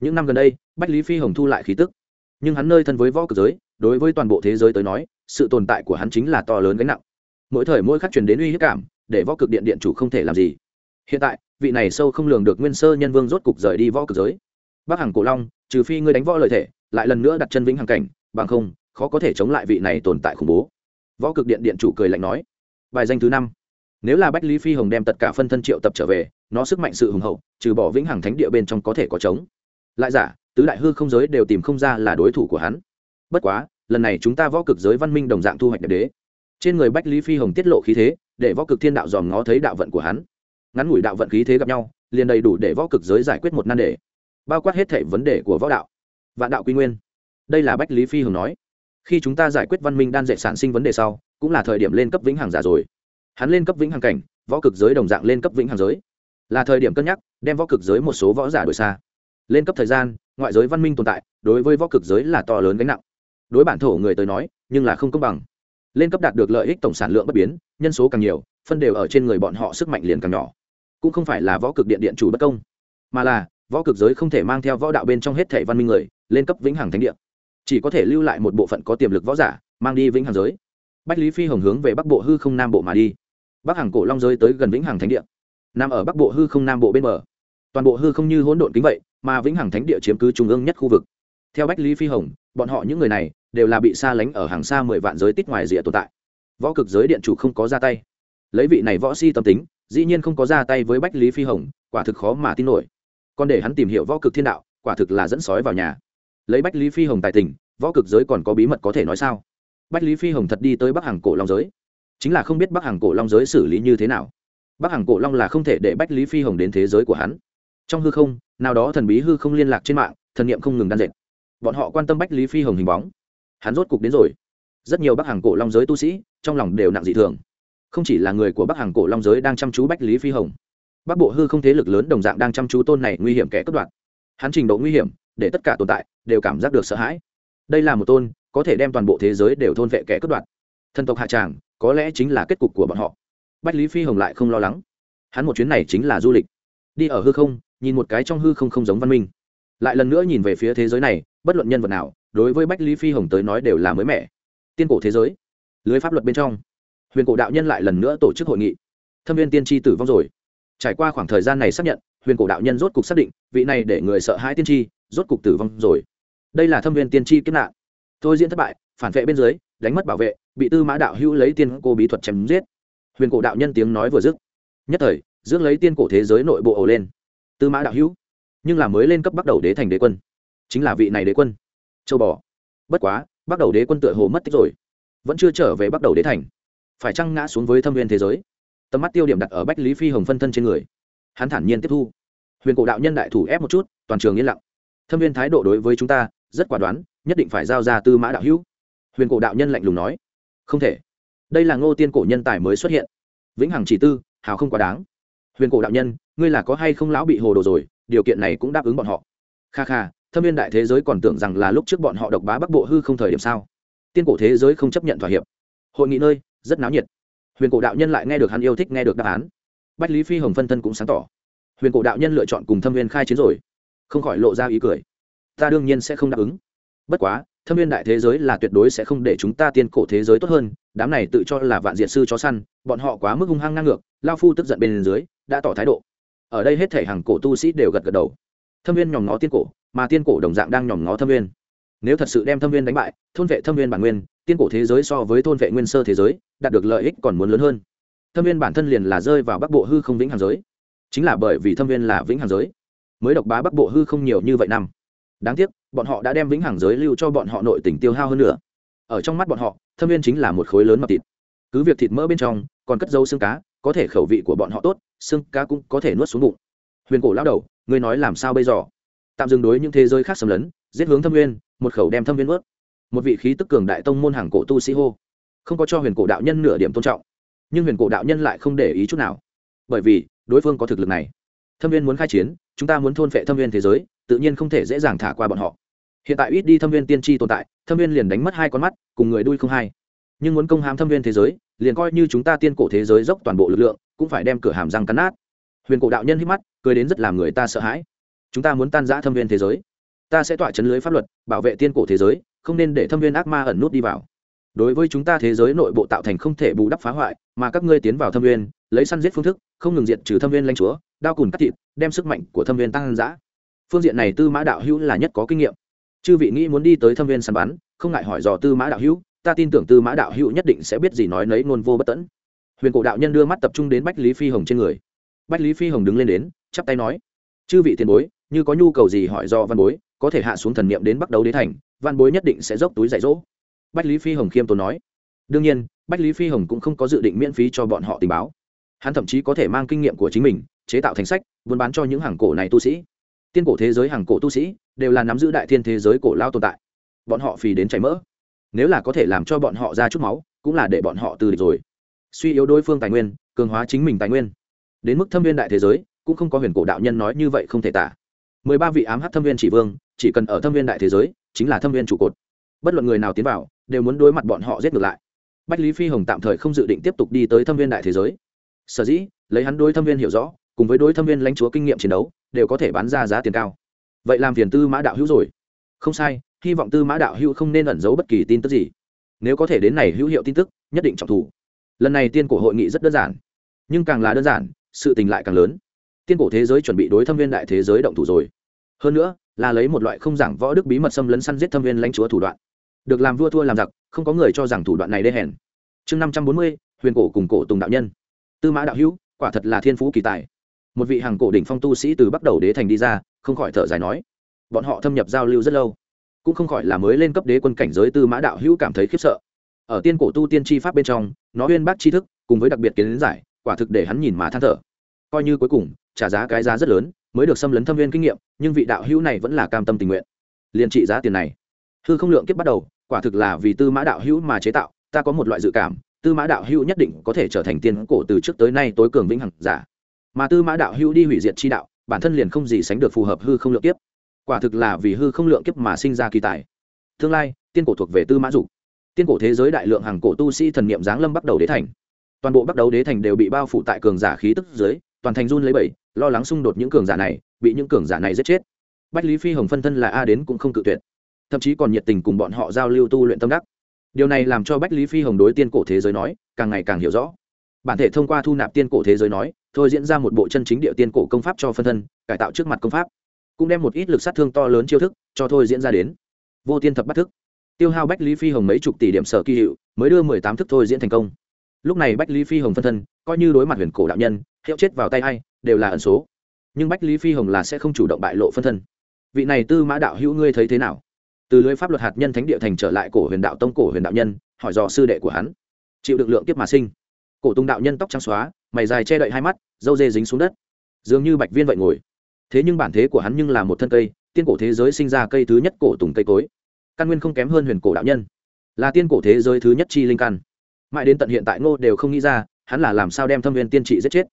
Những năm gần đây, bách lý phi hồng thu lại khí tức. Nhưng hắn nơi thân với võ cực giới, đối với toàn bộ thế giới tới nói, sự tồn tại của hắn chính là to lớn gánh nặng. Mỗi thời mỗi khắc truyền đến uy hiếp cảm, để võ cực điện điện chủ không thể làm gì. Hiện tại, vị này sâu không lường được nguyên sơ nhân vương rốt cục rời đi võ cực giới. Bắc hằng cổ long trừ phi ngươi đánh võ lợi thể, lại lần nữa đặt chân vĩnh hằng cảnh, bằng không, khó có thể chống lại vị này tồn tại khủng bố. Võ cực điện điện chủ cười lạnh nói. Bài danh thứ năm. Nếu là bách lý phi hồng đem tất cả phân thân triệu tập trở về, nó sức mạnh sự hùng hậu, trừ bỏ vĩnh hằng thánh địa bên trong có thể có chống. Lại giả, tứ đại hư không giới đều tìm không ra là đối thủ của hắn. Bất quá, lần này chúng ta võ cực giới văn minh đồng dạng thu hoạch đẹp đế. Trên người bách lý phi hồng tiết lộ khí thế, để võ cực thiên đạo dòm ngó thấy đạo vận của hắn. Ngắn ngủi đạo vận khí thế gặp nhau, liền đầy đủ để võ cực giới giải quyết một nan đề bao quát hết thể vấn đề của võ đạo. Vạn đạo quy nguyên. Đây là bách lý phi hường nói. Khi chúng ta giải quyết văn minh đan dạy sản sinh vấn đề sau, cũng là thời điểm lên cấp vĩnh hằng giả rồi. Hắn lên cấp vĩnh hằng cảnh, võ cực giới đồng dạng lên cấp vĩnh hằng giới. Là thời điểm cân nhắc, đem võ cực giới một số võ giả đổi xa. Lên cấp thời gian, ngoại giới văn minh tồn tại, đối với võ cực giới là to lớn gánh nặng. Đối bản thổ người tới nói, nhưng là không công bằng. Lên cấp đạt được lợi ích tổng sản lượng bất biến, nhân số càng nhiều, phân đều ở trên người bọn họ sức mạnh liền càng nhỏ. Cũng không phải là võ cực điện điện chủ bất công, mà là võ cực giới không thể mang theo võ đạo bên trong hết thể văn minh người, lên cấp vĩnh hằng thánh địa. Chỉ có thể lưu lại một bộ phận có tiềm lực võ giả, mang đi vĩnh hằng giới. Bách lý phi hồng hướng về bắc bộ hư không nam bộ mà đi. Bắc hàng cổ long giới tới gần vĩnh hằng thánh địa. Nằm ở bắc bộ hư không nam bộ bên bờ. Toàn bộ hư không như hỗn độn kính vậy, mà vĩnh hằng thánh địa chiếm cứ trung ương nhất khu vực. Theo bách lý phi hồng, bọn họ những người này đều là bị xa lánh ở hàng xa mười vạn giới tích ngoài rìa tồn tại. Võ cực giới điện chủ không có ra tay. Lấy vị này võ si tâm tính, dĩ nhiên không có ra tay với bách lý phi hồng, quả thực khó mà tin nổi còn để hắn tìm hiểu võ cực thiên đạo, quả thực là dẫn sói vào nhà. Lấy bách lý phi hồng tài tình, võ cực giới còn có bí mật có thể nói sao? Bách lý phi hồng thật đi tới bắc hàng cổ long giới. Chính là không biết bắc hàng cổ long giới xử lý như thế nào. Bắc hàng cổ long là không thể để bách lý phi hồng đến thế giới của hắn. Trong hư không, nào đó thần bí hư không liên lạc trên mạng, thần niệm không ngừng đan dệt. Bọn họ quan tâm bách lý phi hồng hình bóng. Hắn rốt cục đến rồi. Rất nhiều bắc hàng cổ long giới tu sĩ, trong lòng đều nặng dị thường. Không chỉ là người của bắc hàng cổ long giới đang chăm chú bách lý phi hồng bắc bộ hư không thế lực lớn đồng dạng đang chăm chú tôn này nguy hiểm kẻ cướp đoạt. Hắn trình độ nguy hiểm, để tất cả tồn tại đều cảm giác được sợ hãi. Đây là một tôn có thể đem toàn bộ thế giới đều thôn vệ kẻ cướp đoạt. Thần tộc hạ tràng, có lẽ chính là kết cục của bọn họ. Bách lý phi hồng lại không lo lắng. Hắn một chuyến này chính là du lịch. Đi ở hư không, nhìn một cái trong hư không không giống văn minh. Lại lần nữa nhìn về phía thế giới này, bất luận nhân vật nào, đối với bách lý phi hồng tới nói đều là mới mẻ. Tiên cổ thế giới, lưới pháp luật bên trong, huyền cổ đạo nhân lại lần nữa tổ chức hội nghị. Thâm viên tiên tri tử vong rồi trải qua khoảng thời gian này xác nhận, huyền cổ đạo nhân rốt cục xác định, vị này để người sợ hãi tiên tri, rốt cục tử vong rồi. Đây là thâm viên tiên tri kiếp nạn. Thôi diễn thất bại, phản vệ bên dưới, đánh mất bảo vệ, bị tư mã đạo hữu lấy tiên cô bí thuật chém giết. Huyền cổ đạo nhân tiếng nói vừa dứt. Nhất thời dưỡng lấy tiên cổ thế giới nội bộ ổ lên. Tư mã đạo hữu, nhưng là mới lên cấp bắt đầu đế thành đế quân. Chính là vị này đế quân. Châu bò. Bất quá, bắt đầu đế quân tựa hồ mất tích rồi. Vẫn chưa trở về bắt đầu đế thành. Phải chăng ngã xuống với thâm viên thế giới? Tầm mắt tiêu điểm đặt ở bách lý phi hồng phân thân trên người. Hắn thản nhiên tiếp thu. Huyền cổ đạo nhân đại thủ ép một chút, toàn trường yên lặng. Thâm viên thái độ đối với chúng ta, rất quả đoán, nhất định phải giao ra tư mã đạo hữu. Huyền cổ đạo nhân lạnh lùng nói. Không thể. Đây là ngô tiên cổ nhân tài mới xuất hiện. Vĩnh hằng chỉ tư, hào không quá đáng. Huyền cổ đạo nhân, ngươi là có hay không lão bị hồ đồ rồi, điều kiện này cũng đáp ứng bọn họ. Kha kha, thâm viên đại thế giới còn tưởng rằng là lúc trước bọn họ độc bá bắc bộ hư không thời điểm sao? Tiên cổ thế giới không chấp nhận thỏa hiệp. Hội nghị nơi, rất náo nhiệt huyền cổ đạo nhân lại nghe được hắn yêu thích nghe được đáp án. Bách lý phi hồng phân thân cũng sáng tỏ. Huyền cổ đạo nhân lựa chọn cùng thâm viên khai chiến rồi. Không khỏi lộ ra ý cười. Ta đương nhiên sẽ không đáp ứng. Bất quá, thâm viên đại thế giới là tuyệt đối sẽ không để chúng ta tiên cổ thế giới tốt hơn. Đám này tự cho là vạn diệt sư chó săn, bọn họ quá mức hung hăng ngang ngược, lao phu tức giận bên dưới, đã tỏ thái độ. Ở đây hết thể hàng cổ tu sĩ đều gật gật đầu. Thâm viên nhòm ngó tiên cổ, mà tiên cổ đồng dạng đang nhòm ngó thâm viên. Nếu thật sự đem thâm viên đánh bại, thôn vệ thâm viên bản nguyên tiên cổ thế giới so với thôn vệ nguyên sơ thế giới, đạt được lợi ích còn muốn lớn hơn. Thâm viên bản thân liền là rơi vào bắc bộ hư không vĩnh hằng giới. Chính là bởi vì thâm viên là vĩnh hằng giới, mới độc bá bắc bộ hư không nhiều như vậy năm. Đáng tiếc, bọn họ đã đem vĩnh hằng giới lưu cho bọn họ nội tỉnh tiêu hao hơn nữa. Ở trong mắt bọn họ, thâm viên chính là một khối lớn mập thịt. Cứ việc thịt mỡ bên trong còn cất dấu xương cá, có thể khẩu vị của bọn họ tốt, xương cá cũng có thể nuốt xuống bụng. Huyền cổ lao đầu, ngươi nói làm sao bây giờ? Tạm dừng đối những thế giới khác xâm lấn, giết hướng thâm viên, một khẩu đem thâm viên ướt một vị khí tức cường đại tông môn hàng cổ tu sĩ hô. Không có cho huyền cổ đạo nhân nửa điểm tôn trọng, nhưng huyền cổ đạo nhân lại không để ý chút nào. Bởi vì, đối phương có thực lực này. Thâm viên muốn khai chiến, chúng ta muốn thôn phệ thâm viên thế giới, tự nhiên không thể dễ dàng thả qua bọn họ. Hiện tại ít đi thâm viên tiên tri tồn tại, thâm viên liền đánh mất hai con mắt, cùng người đuôi không hai. Nhưng muốn công hàm thâm viên thế giới, liền coi như chúng ta tiên cổ thế giới dốc toàn bộ lực lượng, cũng phải đem cửa hàm răng cắn nát. Huyền cổ đạo nhân hít mắt, cười đến rất làm người ta sợ hãi. Chúng ta muốn tan giã thâm viên thế giới. Ta sẽ tỏa chấn lưới pháp luật, bảo vệ tiên cổ thế giới không nên để thâm viên ác ma ẩn nút đi vào. Đối với chúng ta thế giới nội bộ tạo thành không thể bù đắp phá hoại, mà các ngươi tiến vào thâm viên, lấy săn giết phương thức, không ngừng diệt trừ thâm viên lanh chúa, đao cùn cắt thịt, đem sức mạnh của thâm viên tăng giã phương diện này tư mã đạo hữu là nhất có kinh nghiệm. Chư vị nghĩ muốn đi tới thâm viên săn bắn, không ngại hỏi dò tư mã đạo hữu, ta tin tưởng tư mã đạo hữu nhất định sẽ biết gì nói nấy ngôn vô bất tẫn. Huyền cổ đạo nhân đưa mắt tập trung đến bách lý phi hồng trên người. Bách lý phi hồng đứng lên đến, chắp tay nói, chư vị tiền bối, như có nhu cầu gì hỏi do văn bối, có thể hạ xuống thần niệm đến bắt đầu đế thành văn bối nhất định sẽ dốc túi dạy dỗ. Bách lý phi hồng khiêm tốn nói. Đương nhiên, bách lý phi hồng cũng không có dự định miễn phí cho bọn họ tình báo. Hắn thậm chí có thể mang kinh nghiệm của chính mình, chế tạo thành sách, buôn bán cho những hàng cổ này tu sĩ. Tiên cổ thế giới hàng cổ tu sĩ đều là nắm giữ đại thiên thế giới cổ lao tồn tại. Bọn họ phì đến chảy mỡ. Nếu là có thể làm cho bọn họ ra chút máu, cũng là để bọn họ từ địch rồi. Suy yếu đối phương tài nguyên, cường hóa chính mình tài nguyên. Đến mức thâm viên đại thế giới, cũng không có huyền cổ đạo nhân nói như vậy không thể tả. Mười ba vị ám hát thâm viên chỉ vương, chỉ cần ở thâm viên đại thế giới chính là thâm viên trụ cột. Bất luận người nào tiến vào, đều muốn đối mặt bọn họ giết ngược lại. Bách lý phi hồng tạm thời không dự định tiếp tục đi tới thâm viên đại thế giới. Sở dĩ, lấy hắn đối thâm viên hiểu rõ, cùng với đối thâm viên lãnh chúa kinh nghiệm chiến đấu, đều có thể bán ra giá tiền cao. Vậy làm phiền tư mã đạo hữu rồi. Không sai, hy vọng tư mã đạo hữu không nên ẩn giấu bất kỳ tin tức gì. Nếu có thể đến này hữu hiệu tin tức, nhất định trọng thủ. Lần này tiên cổ hội nghị rất đơn giản, nhưng càng là đơn giản, sự tình lại càng lớn. Tiên cổ thế giới chuẩn bị đối thâm viên đại thế giới động thủ rồi. Hơn nữa là lấy một loại không giảng võ đức bí mật xâm lấn săn giết thâm viên lãnh chúa thủ đoạn. Được làm vua thua làm giặc, không có người cho rằng thủ đoạn này đê hèn. Chương năm trăm bốn mươi, huyền cổ cùng cổ tùng đạo nhân. Tư mã đạo hữu, quả thật là thiên phú kỳ tài. Một vị hàng cổ đỉnh phong tu sĩ từ bắt đầu đế thành đi ra, không khỏi thở dài nói, bọn họ thâm nhập giao lưu rất lâu, cũng không khỏi là mới lên cấp đế quân cảnh giới tư mã đạo hữu cảm thấy khiếp sợ. Ở tiên cổ tu tiên tri pháp bên trong, nó uyên bác tri thức, cùng với đặc biệt kiến giải, quả thực để hắn nhìn mà than thở. Coi như cuối cùng, trả giá cái giá rất lớn mới được xâm lấn thâm viên kinh nghiệm, nhưng vị đạo hữu này vẫn là cam tâm tình nguyện. Liền trị giá tiền này. Hư không lượng kiếp bắt đầu, quả thực là vì tư mã đạo hữu mà chế tạo, ta có một loại dự cảm, tư mã đạo hữu nhất định có thể trở thành tiên cổ từ trước tới nay tối cường vĩnh hằng giả. Mà tư mã đạo hữu đi hủy diệt chi đạo, bản thân liền không gì sánh được phù hợp hư không lượng kiếp. Quả thực là vì hư không lượng kiếp mà sinh ra kỳ tài. Tương lai, tiên cổ thuộc về tư mã dục. Tiên cổ thế giới đại lượng hàng cổ tu sĩ thần niệm giáng lâm bắt đầu đế thành. Toàn bộ bắt đầu đế thành đều bị bao phủ tại cường giả khí tức dưới toàn thành run lấy bẩy lo lắng xung đột những cường giả này, bị những cường giả này giết chết. Bách lý phi hồng phân thân là a đến cũng không cự tuyệt. Thậm chí còn nhiệt tình cùng bọn họ giao lưu tu luyện tâm đắc. Điều này làm cho bách lý phi hồng đối tiên cổ thế giới nói, càng ngày càng hiểu rõ. Bản thể thông qua thu nạp tiên cổ thế giới nói, thôi diễn ra một bộ chân chính địa tiên cổ công pháp cho phân thân, cải tạo trước mặt công pháp. Cũng đem một ít lực sát thương to lớn chiêu thức, cho thôi diễn ra đến. Vô tiên thập bắt thức. Tiêu hao bách lý phi hồng mấy chục tỷ điểm sở kỳ hiệu, mới đưa mười tám thức thôi diễn thành công. Lúc này bách lý phi hồng phân thân, coi như đối mặt huyền cổ đạo nhân hiệu chết vào tay a i đều là ẩn số. Nhưng bách lý phi hồng là sẽ không chủ động bại lộ phân thân. Vị này tư mã đạo hữu ngươi thấy thế nào? Từ lưới pháp luật hạt nhân thánh địa thành trở lại cổ huyền đạo tông, cổ huyền đạo nhân, hỏi dò sư đệ của hắn. Chịu được lượng kiếp mà sinh. Cổ tùng đạo nhân tóc trắng xóa, mày dài che đậy hai mắt, dâu dê dính xuống đất. Dường như bạch viên vậy ngồi. Thế nhưng bản thế của hắn nhưng là một thân cây, tiên cổ thế giới sinh ra cây thứ nhất cổ tùng cây cối. Căn nguyên không kém hơn huyền cổ đạo nhân. Là tiên cổ thế giới thứ nhất chi linh căn. Mãi đến tận hiện tại ngô đều không nghĩ ra, hắn là làm sao đem thâm viên tiên trị giết chết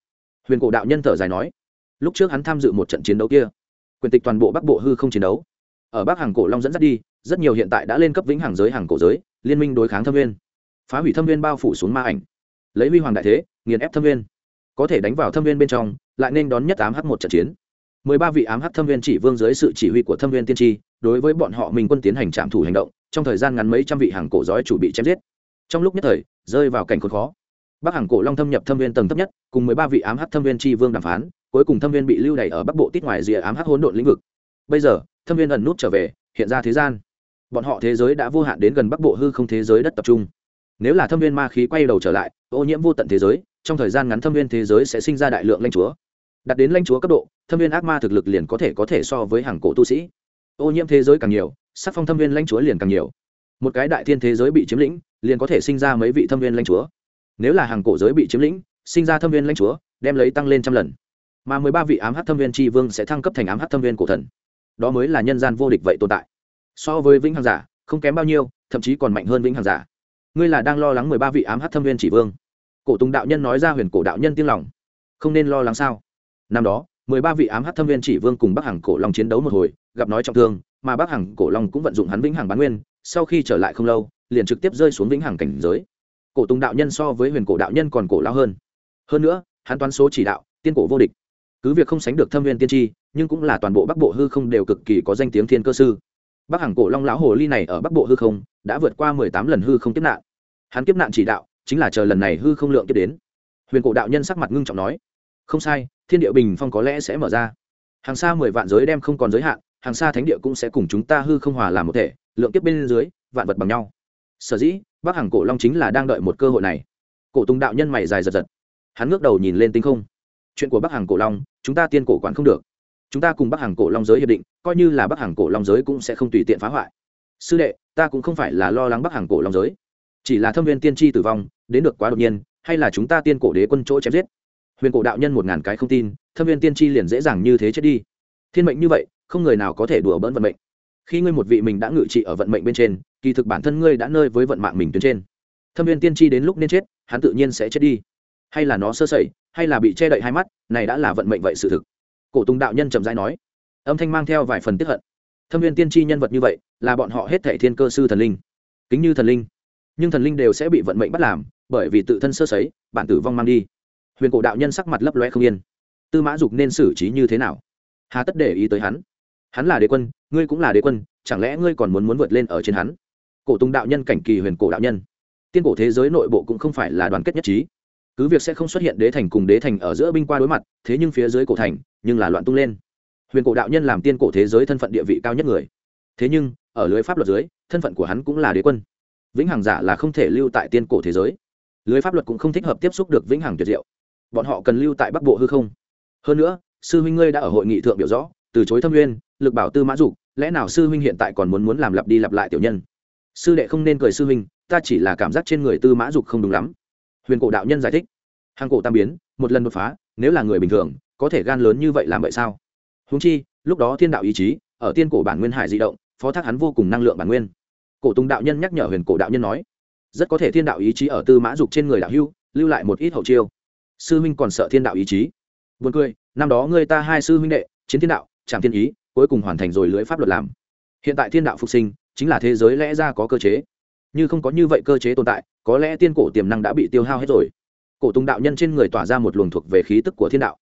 huyền cổ đạo nhân thở dài nói, lúc trước hắn tham dự một trận chiến đấu kia, quyền tịch toàn bộ bắc bộ hư không chiến đấu. Ở bắc hàng cổ long dẫn dắt đi, rất nhiều hiện tại đã lên cấp vĩnh hàng giới hàng cổ giới, liên minh đối kháng thâm viên phá hủy thâm viên bao phủ xuống ma ảnh. Lấy huy hoàng đại thế, nghiền ép thâm viên có thể đánh vào thâm viên bên trong, lại nên đón nhất ám h một trận chiến. Mười ba vị ám h thâm viên chỉ vương dưới sự chỉ huy của thâm viên tiên tri, đối với bọn họ mình quân tiến hành trạm thủ hành động, trong thời gian ngắn mấy trăm vị hàng cổ giói chủ bị chém giết. Trong lúc nhất thời, rơi vào cảnh khốn khó bắc hàng cổ long thâm nhập thâm viên tầng thấp nhất, cùng mười ba vị ám Hắc thâm viên tri vương đàm phán, cuối cùng thâm viên bị lưu đày ở bắc bộ tít ngoài rìa ám Hắc hỗn độn lĩnh vực. Bây giờ, thâm viên ẩn nút trở về, hiện ra thế gian. Bọn họ thế giới đã vô hạn đến gần bắc bộ hư không thế giới đất tập trung. Nếu là thâm viên ma khí quay đầu trở lại, ô nhiễm vô tận thế giới, trong thời gian ngắn thâm viên thế giới sẽ sinh ra đại lượng lanh chúa. Đặt đến lanh chúa cấp độ, thâm viên ác ma thực lực liền có thể có thể so với hàng cổ tu sĩ. Ô nhiễm thế giới càng nhiều, sắc phong thâm viên lanh chúa liền càng nhiều. Một cái đại thiên thế giới bị chiếm lĩnh, liền có thể sinh ra mấy vị thâm viên lanh chúa nếu là hàng cổ giới bị chiếm lĩnh, sinh ra thâm viên lãnh chúa, đem lấy tăng lên trăm lần. Mà mười ba vị ám hát thâm viên tri vương sẽ thăng cấp thành ám hát thâm viên cổ thần. Đó mới là nhân gian vô địch vậy tồn tại. So với vĩnh hằng giả, không kém bao nhiêu, thậm chí còn mạnh hơn vĩnh hằng giả. Ngươi là đang lo lắng mười ba vị ám hát thâm viên chỉ vương. Cổ tùng đạo nhân nói ra huyền cổ đạo nhân tiếng lòng. Không nên lo lắng sao? Năm đó, mười ba vị ám hát thâm viên chỉ vương cùng bắc hằng cổ long chiến đấu một hồi, gặp nói trọng thương, mà bắc hằng cổ long cũng vận dụng hắn vĩnh hằng bán nguyên, sau khi trở lại không lâu, liền trực tiếp rơi xuống vĩnh hằng cảnh giới cổ tùng đạo nhân so với huyền cổ đạo nhân còn cổ lao hơn. Hơn nữa, hắn toán số chỉ đạo, tiên cổ vô địch. Cứ việc không sánh được thâm viên tiên tri, nhưng cũng là toàn bộ bắc bộ hư không đều cực kỳ có danh tiếng thiên cơ sư. Bắc hàng cổ long lão hồ ly này ở bắc bộ hư không, đã vượt qua mười tám lần hư không kiếp nạn. Hắn kiếp nạn chỉ đạo, chính là chờ lần này hư không lượng kiếp đến. Huyền cổ đạo nhân sắc mặt ngưng trọng nói, không sai, thiên địa bình phong có lẽ sẽ mở ra. Hàng xa mười vạn giới đem không còn giới hạn, hàng xa thánh địa cũng sẽ cùng chúng ta hư không hòa làm một thể, lượng kiếp bên dưới, vạn vật bằng nhau sở dĩ, bắc hàng cổ long chính là đang đợi một cơ hội này. Cổ tùng đạo nhân mày dài giật giật. Hắn ngước đầu nhìn lên tinh không. Chuyện của bắc hàng cổ long, chúng ta tiên cổ quản không được. Chúng ta cùng bắc hàng cổ long giới hiệp định, coi như là bắc hàng cổ long giới cũng sẽ không tùy tiện phá hoại. Sư đệ, ta cũng không phải là lo lắng bắc hàng cổ long giới. Chỉ là thâm viên tiên tri tử vong, đến được quá đột nhiên, hay là chúng ta tiên cổ đế quân chỗ chém giết? Huyền cổ đạo nhân một ngàn cái không tin, thâm viên tiên tri liền dễ dàng như thế chết đi. Thiên mệnh như vậy, không người nào có thể đùa bỡn vận mệnh khi ngươi một vị mình đã ngự trị ở vận mệnh bên trên, kỳ thực bản thân ngươi đã nơi với vận mạng mình tuyến trên. Thâm viên tiên tri đến lúc nên chết, hắn tự nhiên sẽ chết đi. Hay là nó sơ sẩy, hay là bị che đậy hai mắt, này đã là vận mệnh vậy sự thực. Cổ tùng đạo nhân trầm rãi nói. Âm thanh mang theo vài phần tiếp hận. Thâm viên tiên tri nhân vật như vậy, là bọn họ hết thẻ thiên cơ sư thần linh. Kính như thần linh. Nhưng thần linh đều sẽ bị vận mệnh bắt làm, bởi vì tự thân sơ sấy bản tử vong mang đi. Huyền cổ đạo nhân sắc mặt lấp loe không yên. Tư mã dục nên xử trí như thế nào? Hà tất để ý tới hắn hắn là đế quân, ngươi cũng là đế quân, chẳng lẽ ngươi còn muốn muốn vượt lên ở trên hắn? Cổ tùng đạo nhân cảnh kỳ huyền cổ đạo nhân. Tiên cổ thế giới nội bộ cũng không phải là đoàn kết nhất trí. Cứ việc sẽ không xuất hiện đế thành cùng đế thành ở giữa binh qua đối mặt, thế nhưng phía dưới cổ thành, nhưng là loạn tung lên. Huyền cổ đạo nhân làm tiên cổ thế giới thân phận địa vị cao nhất người. Thế nhưng, ở lưới pháp luật dưới, thân phận của hắn cũng là đế quân. Vĩnh hằng giả là không thể lưu tại tiên cổ thế giới. Lưới pháp luật cũng không thích hợp tiếp xúc được vĩnh hằng tuyệt diệu. Bọn họ cần lưu tại bắc bộ hư không. Hơn nữa, sư huynh ngươi đã ở hội nghị thượng biểu rõ, từ chối thâm nguyên lực bảo tư mã dục lẽ nào sư huynh hiện tại còn muốn muốn làm lặp đi lặp lại tiểu nhân? Sư đệ không nên cười sư huynh ta chỉ là cảm giác trên người tư mã dục không đúng lắm. Huyền cổ đạo nhân giải thích. Hàng cổ tam biến một lần đột phá nếu là người bình thường có thể gan lớn như vậy làm vậy sao? Húng chi lúc đó thiên đạo ý chí ở tiên cổ bản nguyên hải di động phó thác hắn vô cùng năng lượng bản nguyên. Cổ tùng đạo nhân nhắc nhở huyền cổ đạo nhân nói rất có thể thiên đạo ý chí ở tư mã dục trên người đạo hưu lưu lại một ít hậu chiêu. Sư huynh còn sợ thiên đạo ý chí? Buồn cười, năm đó ngươi ta hai sư huynh đệ, chiến thiên đạo, tràng thiên ý, cuối cùng hoàn thành rồi lưới pháp luật làm. Hiện tại thiên đạo phục sinh, chính là thế giới lẽ ra có cơ chế. Như không có như vậy cơ chế tồn tại, có lẽ tiên cổ tiềm năng đã bị tiêu hao hết rồi. Cổ Tùng đạo nhân trên người tỏa ra một luồng thuộc về khí tức của thiên đạo.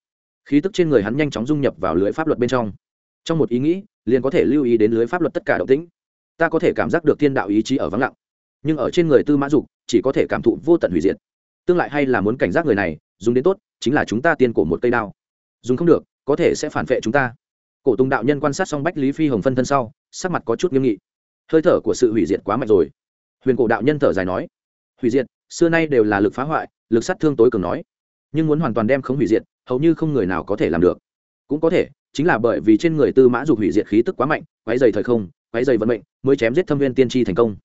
Khí tức trên người hắn nhanh chóng dung nhập vào lưới pháp luật bên trong. Trong một ý nghĩ, liền có thể lưu ý đến lưới pháp luật tất cả động tĩnh. Ta có thể cảm giác được thiên đạo ý chí ở vắng lặng, nhưng ở trên người Tư Mã Dục, chỉ có thể cảm thụ vô tận hủy diệt. Tương lại hay là muốn cảnh giác người này, dùng đến tốt chính là chúng ta tiên cổ một cây đao dùng không được có thể sẽ phản vệ chúng ta cổ tùng đạo nhân quan sát xong bách lý phi hồng phân thân sau, sắc mặt có chút nghiêm nghị. Hơi thở của sự hủy diệt quá mạnh rồi. Huyền cổ đạo nhân thở dài nói, hủy diệt, xưa nay đều là lực phá hoại, lực sát thương tối cường nói. Nhưng muốn hoàn toàn đem không hủy diệt, hầu như không người nào có thể làm được. Cũng có thể, chính là bởi vì trên người tư mã dục hủy diệt khí tức quá mạnh quáy dày thời không quáy dày vận mệnh, mới chém giết thâm viên tiên tri thành công.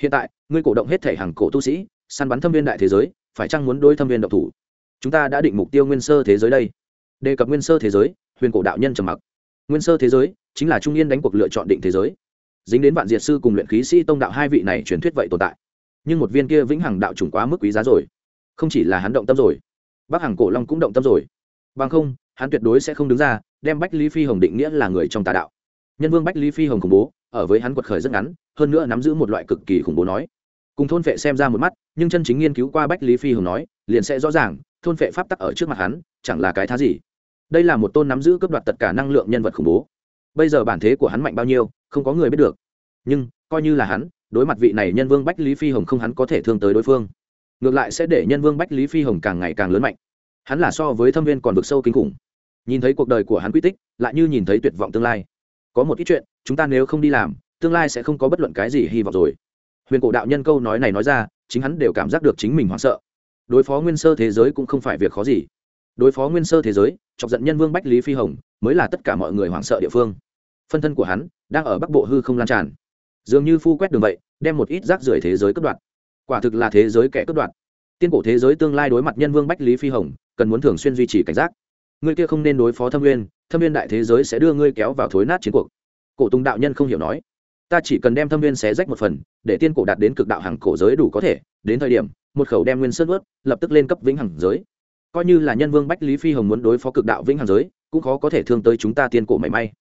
Hiện tại, ngươi cổ động hết thể hàng cổ tu sĩ, săn bắn thâm viên đại thế giới, phải chăng muốn đôi thâm viên độc thủ? Chúng ta đã định mục tiêu nguyên sơ thế giới đây. Đề cập nguyên sơ thế giới, huyền cổ đạo nhân trầm mặc nguyên sơ thế giới chính là trung yên đánh cuộc lựa chọn định thế giới. Dính đến vạn diệt sư cùng luyện khí sĩ tông đạo hai vị này truyền thuyết vậy tồn tại. Nhưng một viên kia vĩnh hằng đạo trùng quá mức quý giá rồi. Không chỉ là hắn động tâm rồi bác hằng cổ long cũng động tâm rồi. Bằng không, hắn tuyệt đối sẽ không đứng ra đem bách lý phi hồng định nghĩa là người trong tà đạo. Nhân vương bách lý phi hồng khủng bố, ở với hắn quật khởi rất ngắn, hơn nữa nắm giữ một loại cực kỳ khủng bố nói. Cùng thôn vệ xem ra một mắt, nhưng chân chính nghiên cứu qua bách lý phi hồng nói, liền sẽ rõ ràng, thôn vệ pháp tắc ở trước mặt hắn, chẳng là cái thá gì đây là một tôn nắm giữ cướp đoạt tất cả năng lượng nhân vật khủng bố. Bây giờ bản thế của hắn mạnh bao nhiêu, không có người biết được. Nhưng, coi như là hắn, đối mặt vị này nhân vương bách lý phi hồng không hắn có thể thương tới đối phương. Ngược lại sẽ để nhân vương bách lý phi hồng càng ngày càng lớn mạnh. Hắn là so với thâm viên còn vực sâu kinh khủng. Nhìn thấy cuộc đời của hắn quy tích, lại như nhìn thấy tuyệt vọng tương lai. Có một ít chuyện, chúng ta nếu không đi làm, tương lai sẽ không có bất luận cái gì hy vọng rồi. Huyền cổ đạo nhân câu nói này nói ra, chính hắn đều cảm giác được chính mình hoảng sợ. Đối phó nguyên sơ thế giới cũng không phải việc khó gì đối phó nguyên sơ thế giới, chọc giận nhân vương bách lý phi hồng, mới là tất cả mọi người hoảng sợ địa phương. Phân thân của hắn đang ở bắc bộ hư không lan tràn. Dường như phu quét đường vậy, đem một ít rác rưởi thế giới cất đoạt. Quả thực là thế giới kẻ cất đoạt. Tiên cổ thế giới tương lai đối mặt nhân vương bách lý phi hồng, cần muốn thường xuyên duy trì cảnh giác. Ngươi kia không nên đối phó thâm nguyên thâm nguyên đại thế giới sẽ đưa ngươi kéo vào thối nát chiến cuộc. Cổ tùng đạo nhân không hiểu nói, ta chỉ cần đem thâm nguyên xé rách một phần, để tiên cổ đạt đến cực đạo hàng cổ giới đủ có thể, đến thời điểm, một khẩu đem nguyên sơn ướt, lập tức lên cấp vĩnh hằng giới coi như là nhân vương bách lý phi hồng muốn đối phó cực đạo vĩnh hằng giới, cũng khó có thể thương tới chúng ta tiên cổ mảy may.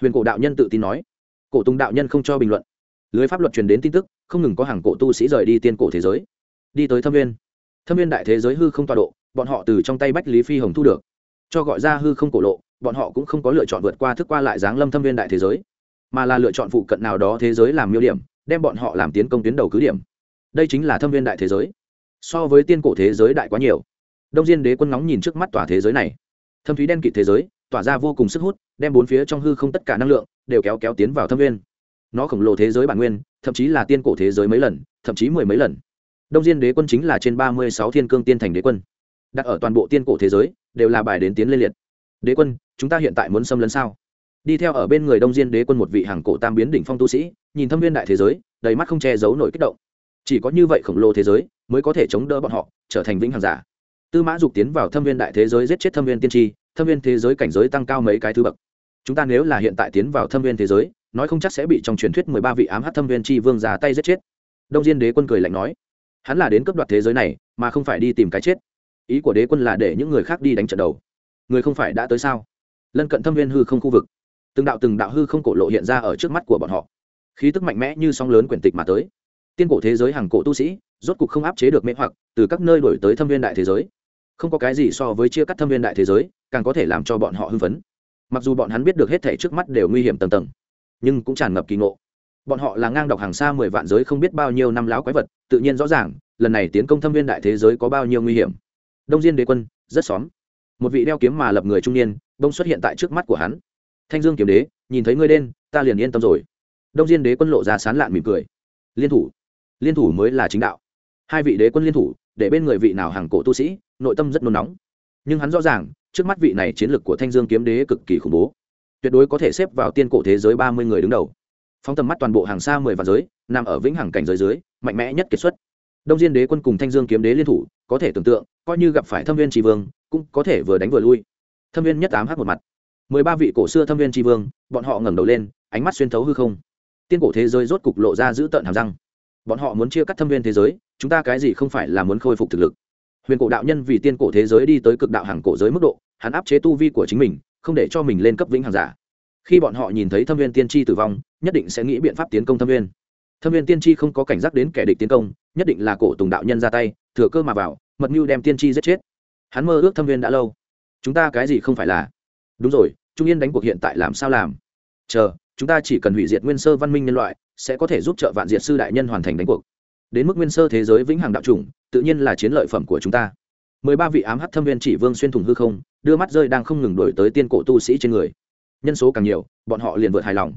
Huyền cổ đạo nhân tự tin nói. Cổ tùng đạo nhân không cho bình luận. Lưới pháp luật truyền đến tin tức, không ngừng có hàng cổ tu sĩ rời đi tiên cổ thế giới. Đi tới thâm viên thâm viên đại thế giới hư không tọa độ, bọn họ từ trong tay bách lý phi hồng thu được. Cho gọi ra hư không cổ lộ, bọn họ cũng không có lựa chọn vượt qua thức qua lại giáng lâm thâm viên đại thế giới, mà là lựa chọn phụ cận nào đó thế giới làm miêu điểm, đem bọn họ làm tiến công tuyến đầu cứ điểm. Đây chính là thâm viên đại thế giới. So với tiên cổ thế giới đại quá nhiều đông diên đế quân nóng nhìn trước mắt tòa thế giới này. Thâm thúy đen kịt thế giới, tỏa ra vô cùng sức hút, đem bốn phía trong hư không tất cả năng lượng đều kéo kéo tiến vào thâm viên nó khổng lồ thế giới bản nguyên, thậm chí là tiên cổ thế giới mấy lần, thậm chí mười mấy lần. Đông diên đế quân chính là trên ba mươi sáu thiên cương tiên thành đế quân. Đặt ở toàn bộ tiên cổ thế giới, đều là bài đến tiến lên liệt. Đế quân, chúng ta hiện tại muốn xâm lấn sao? Đi theo ở bên người đông diên đế quân một vị hàng cổ tam biến đỉnh phong tu sĩ, nhìn thâm viên đại thế giới, đầy mắt không che giấu nổi kích động. Chỉ có như vậy khổng lồ thế giới, mới có thể chống đỡ bọn họ, trở thành vĩnh hàng giả tư mã dục tiến vào thâm viên đại thế giới giết chết thâm viên tiên tri, thâm viên thế giới cảnh giới tăng cao mấy cái thứ bậc. Chúng ta nếu là hiện tại tiến vào thâm viên thế giới, nói không chắc sẽ bị trong truyền thuyết mười ba vị ám hát thâm viên tri vương ra tay giết chết. Đông diên đế quân cười lạnh nói, hắn là đến cấp đoạt thế giới này, mà không phải đi tìm cái chết. Ý của đế quân là để những người khác đi đánh trận đầu. Người không phải đã tới sao? Lân cận thâm viên hư không khu vực. Từng đạo từng đạo hư không cổ lộ hiện ra ở trước mắt của bọn họ. Khí tức mạnh mẽ như sóng lớn quyển tịch mà tới tiên cổ thế giới hàng cổ tu sĩ, rốt cục không áp chế được mê hoặc, từ các nơi đổi tới thâm viên đại thế giới. Không có cái gì so với chia cắt thâm viên đại thế giới, càng có thể làm cho bọn họ hưng phấn. Mặc dù bọn hắn biết được hết thể trước mắt đều nguy hiểm tầng tầng, nhưng cũng tràn ngập kỳ ngộ. Bọn họ là ngang đọc hàng xa mười vạn giới không biết bao nhiêu năm láo quái vật, tự nhiên rõ ràng, lần này tiến công thâm viên đại thế giới có bao nhiêu nguy hiểm. Đông diên đế quân, rất xóm. Một vị đeo kiếm mà lập người trung niên bông xuất hiện tại trước mắt của hắn. Thanh dương kiếm đế, nhìn thấy ngươi đen, ta liền yên tâm rồi. Đông diên đế quân lộ ra sán lạn mỉm cười. Liên thủ liên thủ mới là chính đạo. Hai vị đế quân liên thủ, để bên người vị nào hàng cổ tu sĩ, nội tâm rất nôn nóng. Nhưng hắn rõ ràng, trước mắt vị này chiến lược của thanh dương kiếm đế cực kỳ khủng bố. Tuyệt đối có thể xếp vào tiên cổ thế giới ba mươi người đứng đầu. Phóng tầm mắt toàn bộ hàng xa mười vạn giới, nằm ở vĩnh hằng cảnh giới dưới, mạnh mẽ nhất kiệt xuất. Đông diên đế quân cùng thanh dương kiếm đế liên thủ, có thể tưởng tượng, coi như gặp phải thâm viên tri vương, cũng có thể vừa đánh vừa lui. Thâm viên nhất ám h một mặt. Mười ba vị cổ xưa thâm viên tri vương, bọn họ ngẩng đầu lên, ánh mắt xuyên thấu hư không. Tiên cổ thế giới rốt cục lộ ra giữ tợn hàm răng bọn họ muốn chia cắt thâm viên thế giới, chúng ta cái gì không phải là muốn khôi phục thực lực. Huyền cổ đạo nhân vì tiên cổ thế giới đi tới cực đạo hàng cổ giới mức độ, hắn áp chế tu vi của chính mình, không để cho mình lên cấp vĩnh hàng giả. Khi bọn họ nhìn thấy thâm viên tiên tri tử vong, nhất định sẽ nghĩ biện pháp tiến công thâm viên. Thâm viên tiên tri không có cảnh giác đến kẻ địch tiến công, nhất định là cổ tùng đạo nhân ra tay, thừa cơ mà vào, mật mưu đem tiên tri giết chết. Hắn mơ ước thâm viên đã lâu. Chúng ta cái gì không phải là? Đúng rồi, trung yên đánh cuộc hiện tại làm sao làm? Chờ, chúng ta chỉ cần hủy diệt nguyên sơ văn minh nhân loại sẽ có thể giúp trợ vạn diệt sư đại nhân hoàn thành đánh cuộc. Đến mức nguyên sơ thế giới vĩnh hằng đạo chủng, tự nhiên là chiến lợi phẩm của chúng ta. Mười ba vị ám hắc thâm viên chỉ vương xuyên thủng hư không, đưa mắt rơi đang không ngừng đổi tới tiên cổ tu sĩ trên người. Nhân số càng nhiều, bọn họ liền vượt hài lòng.